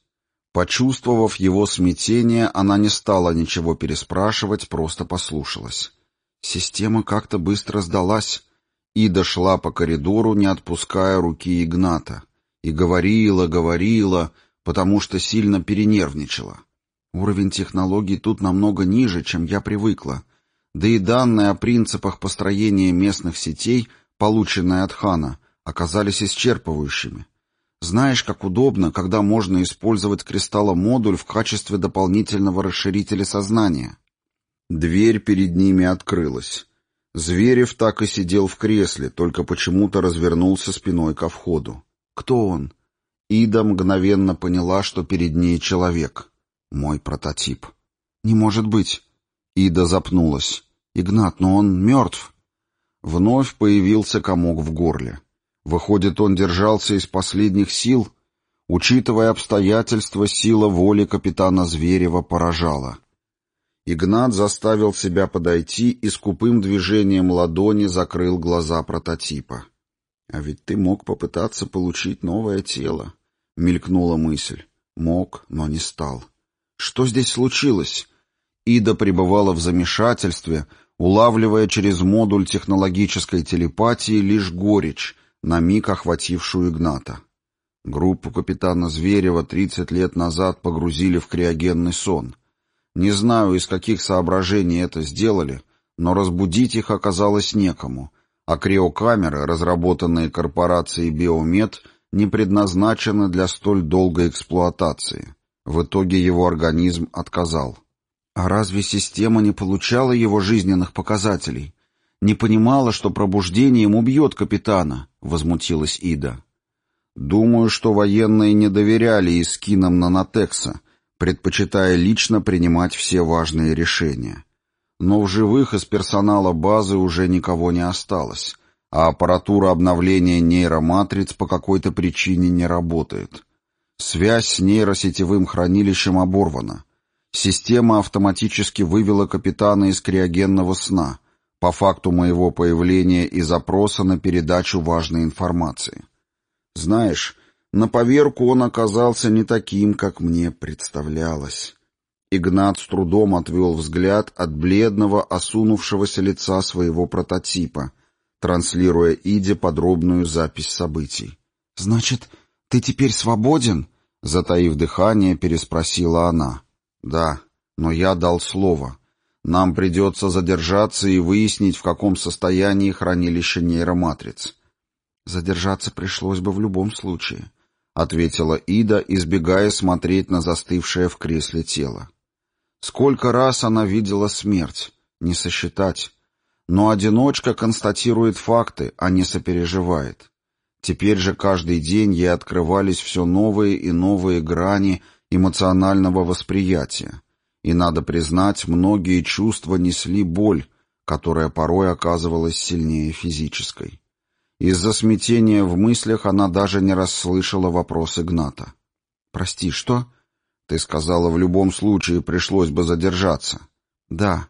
Почувствовав его смятение, она не стала ничего переспрашивать, просто послушалась. Система как-то быстро сдалась. и дошла по коридору, не отпуская руки Игната. И говорила, говорила, потому что сильно перенервничала. Уровень технологий тут намного ниже, чем я привыкла. Да и данные о принципах построения местных сетей, полученные от Хана, оказались исчерпывающими. Знаешь, как удобно, когда можно использовать кристалломодуль в качестве дополнительного расширителя сознания. Дверь перед ними открылась. Зверев так и сидел в кресле, только почему-то развернулся спиной ко входу. Кто он? Ида мгновенно поняла, что перед ней человек. Мой прототип. Не может быть. Ида запнулась. Игнат, но он мертв. Вновь появился комок в горле. Выходит, он держался из последних сил? Учитывая обстоятельства, сила воли капитана Зверева поражала. Игнат заставил себя подойти и скупым движением ладони закрыл глаза прототипа. «А ведь ты мог попытаться получить новое тело», — мелькнула мысль. «Мог, но не стал». «Что здесь случилось?» Ида пребывала в замешательстве, улавливая через модуль технологической телепатии лишь горечь, на миг охватившую Игната. Группу капитана Зверева 30 лет назад погрузили в криогенный сон. Не знаю, из каких соображений это сделали, но разбудить их оказалось некому, а криокамеры, разработанные корпорацией «Биомед», не предназначены для столь долгой эксплуатации. В итоге его организм отказал. А разве система не получала его жизненных показателей? Не понимала, что пробуждением убьет капитана, — возмутилась Ида. Думаю, что военные не доверяли эскинам Нанотекса, предпочитая лично принимать все важные решения. Но в живых из персонала базы уже никого не осталось, а аппаратура обновления нейроматриц по какой-то причине не работает. Связь с нейросетевым хранилищем оборвана. Система автоматически вывела капитана из криогенного сна, по факту моего появления и запроса на передачу важной информации. Знаешь, на поверку он оказался не таким, как мне представлялось. Игнат с трудом отвел взгляд от бледного, осунувшегося лица своего прототипа, транслируя Иде подробную запись событий. «Значит, ты теперь свободен?» Затаив дыхание, переспросила она. «Да, но я дал слово. Нам придется задержаться и выяснить, в каком состоянии хранилище нейроматриц. «Задержаться пришлось бы в любом случае», — ответила Ида, избегая смотреть на застывшее в кресле тело. Сколько раз она видела смерть, не сосчитать. Но одиночка констатирует факты, а не сопереживает. Теперь же каждый день ей открывались все новые и новые грани эмоционального восприятия. И, надо признать, многие чувства несли боль, которая порой оказывалась сильнее физической. Из-за смятения в мыслях она даже не расслышала вопрос Игната. «Прости, что?» «Ты сказала, в любом случае пришлось бы задержаться». «Да.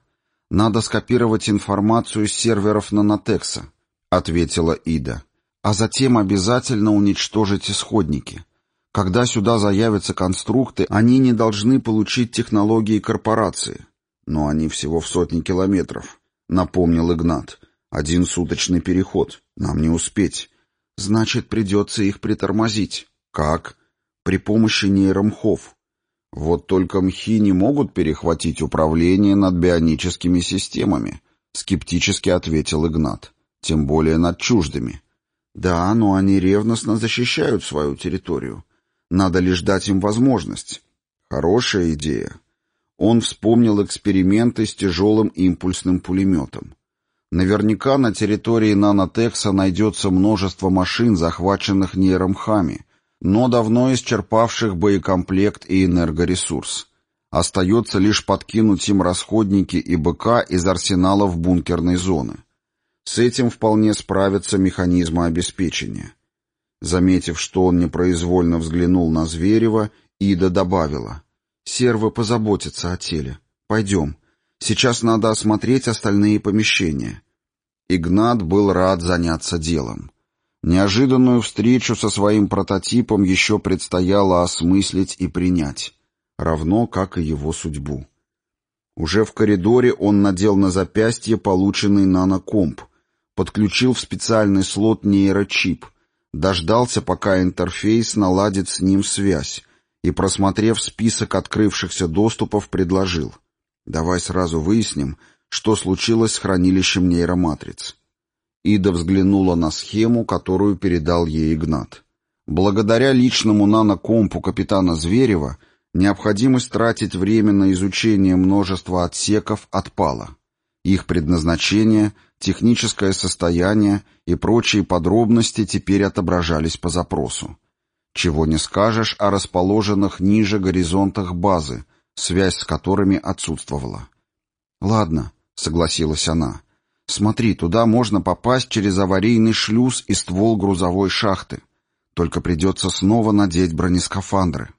Надо скопировать информацию с серверов Нанотекса», — ответила Ида. «А затем обязательно уничтожить исходники. Когда сюда заявятся конструкты, они не должны получить технологии корпорации». «Но они всего в сотни километров», — напомнил Игнат. «Один суточный переход». Нам не успеть. Значит, придется их притормозить. Как? При помощи нейромхов. Вот только мхи не могут перехватить управление над бионическими системами, скептически ответил Игнат. Тем более над чуждыми. Да, но они ревностно защищают свою территорию. Надо лишь дать им возможность. Хорошая идея. Он вспомнил эксперименты с тяжелым импульсным пулеметом. Наверняка на территории нанотекса найдется множество машин, захваченных нейромхами, но давно исчерпавших боекомплект и энергоресурс. Остается лишь подкинуть им расходники и БК из арсеналов бункерной зоны. С этим вполне справятся механизмы обеспечения. Заметив, что он непроизвольно взглянул на Зверева, Ида добавила. «Сервы позаботятся о теле. Пойдем. Сейчас надо осмотреть остальные помещения. Игнат был рад заняться делом. Неожиданную встречу со своим прототипом еще предстояло осмыслить и принять, равно как и его судьбу. Уже в коридоре он надел на запястье полученный нанокомп, подключил в специальный слот нейрочип, дождался, пока интерфейс наладит с ним связь, и, просмотрев список открывшихся доступов, предложил — Давай сразу выясним, что случилось с хранилищем нейроматриц. Ида взглянула на схему, которую передал ей Игнат. Благодаря личному нанокомпу капитана Зверева необходимость тратить время на изучение множества отсеков отпала. Их предназначение, техническое состояние и прочие подробности теперь отображались по запросу. Чего не скажешь о расположенных ниже горизонтах базы, связь с которыми отсутствовала. «Ладно», — согласилась она. «Смотри, туда можно попасть через аварийный шлюз и ствол грузовой шахты. Только придется снова надеть бронескафандры».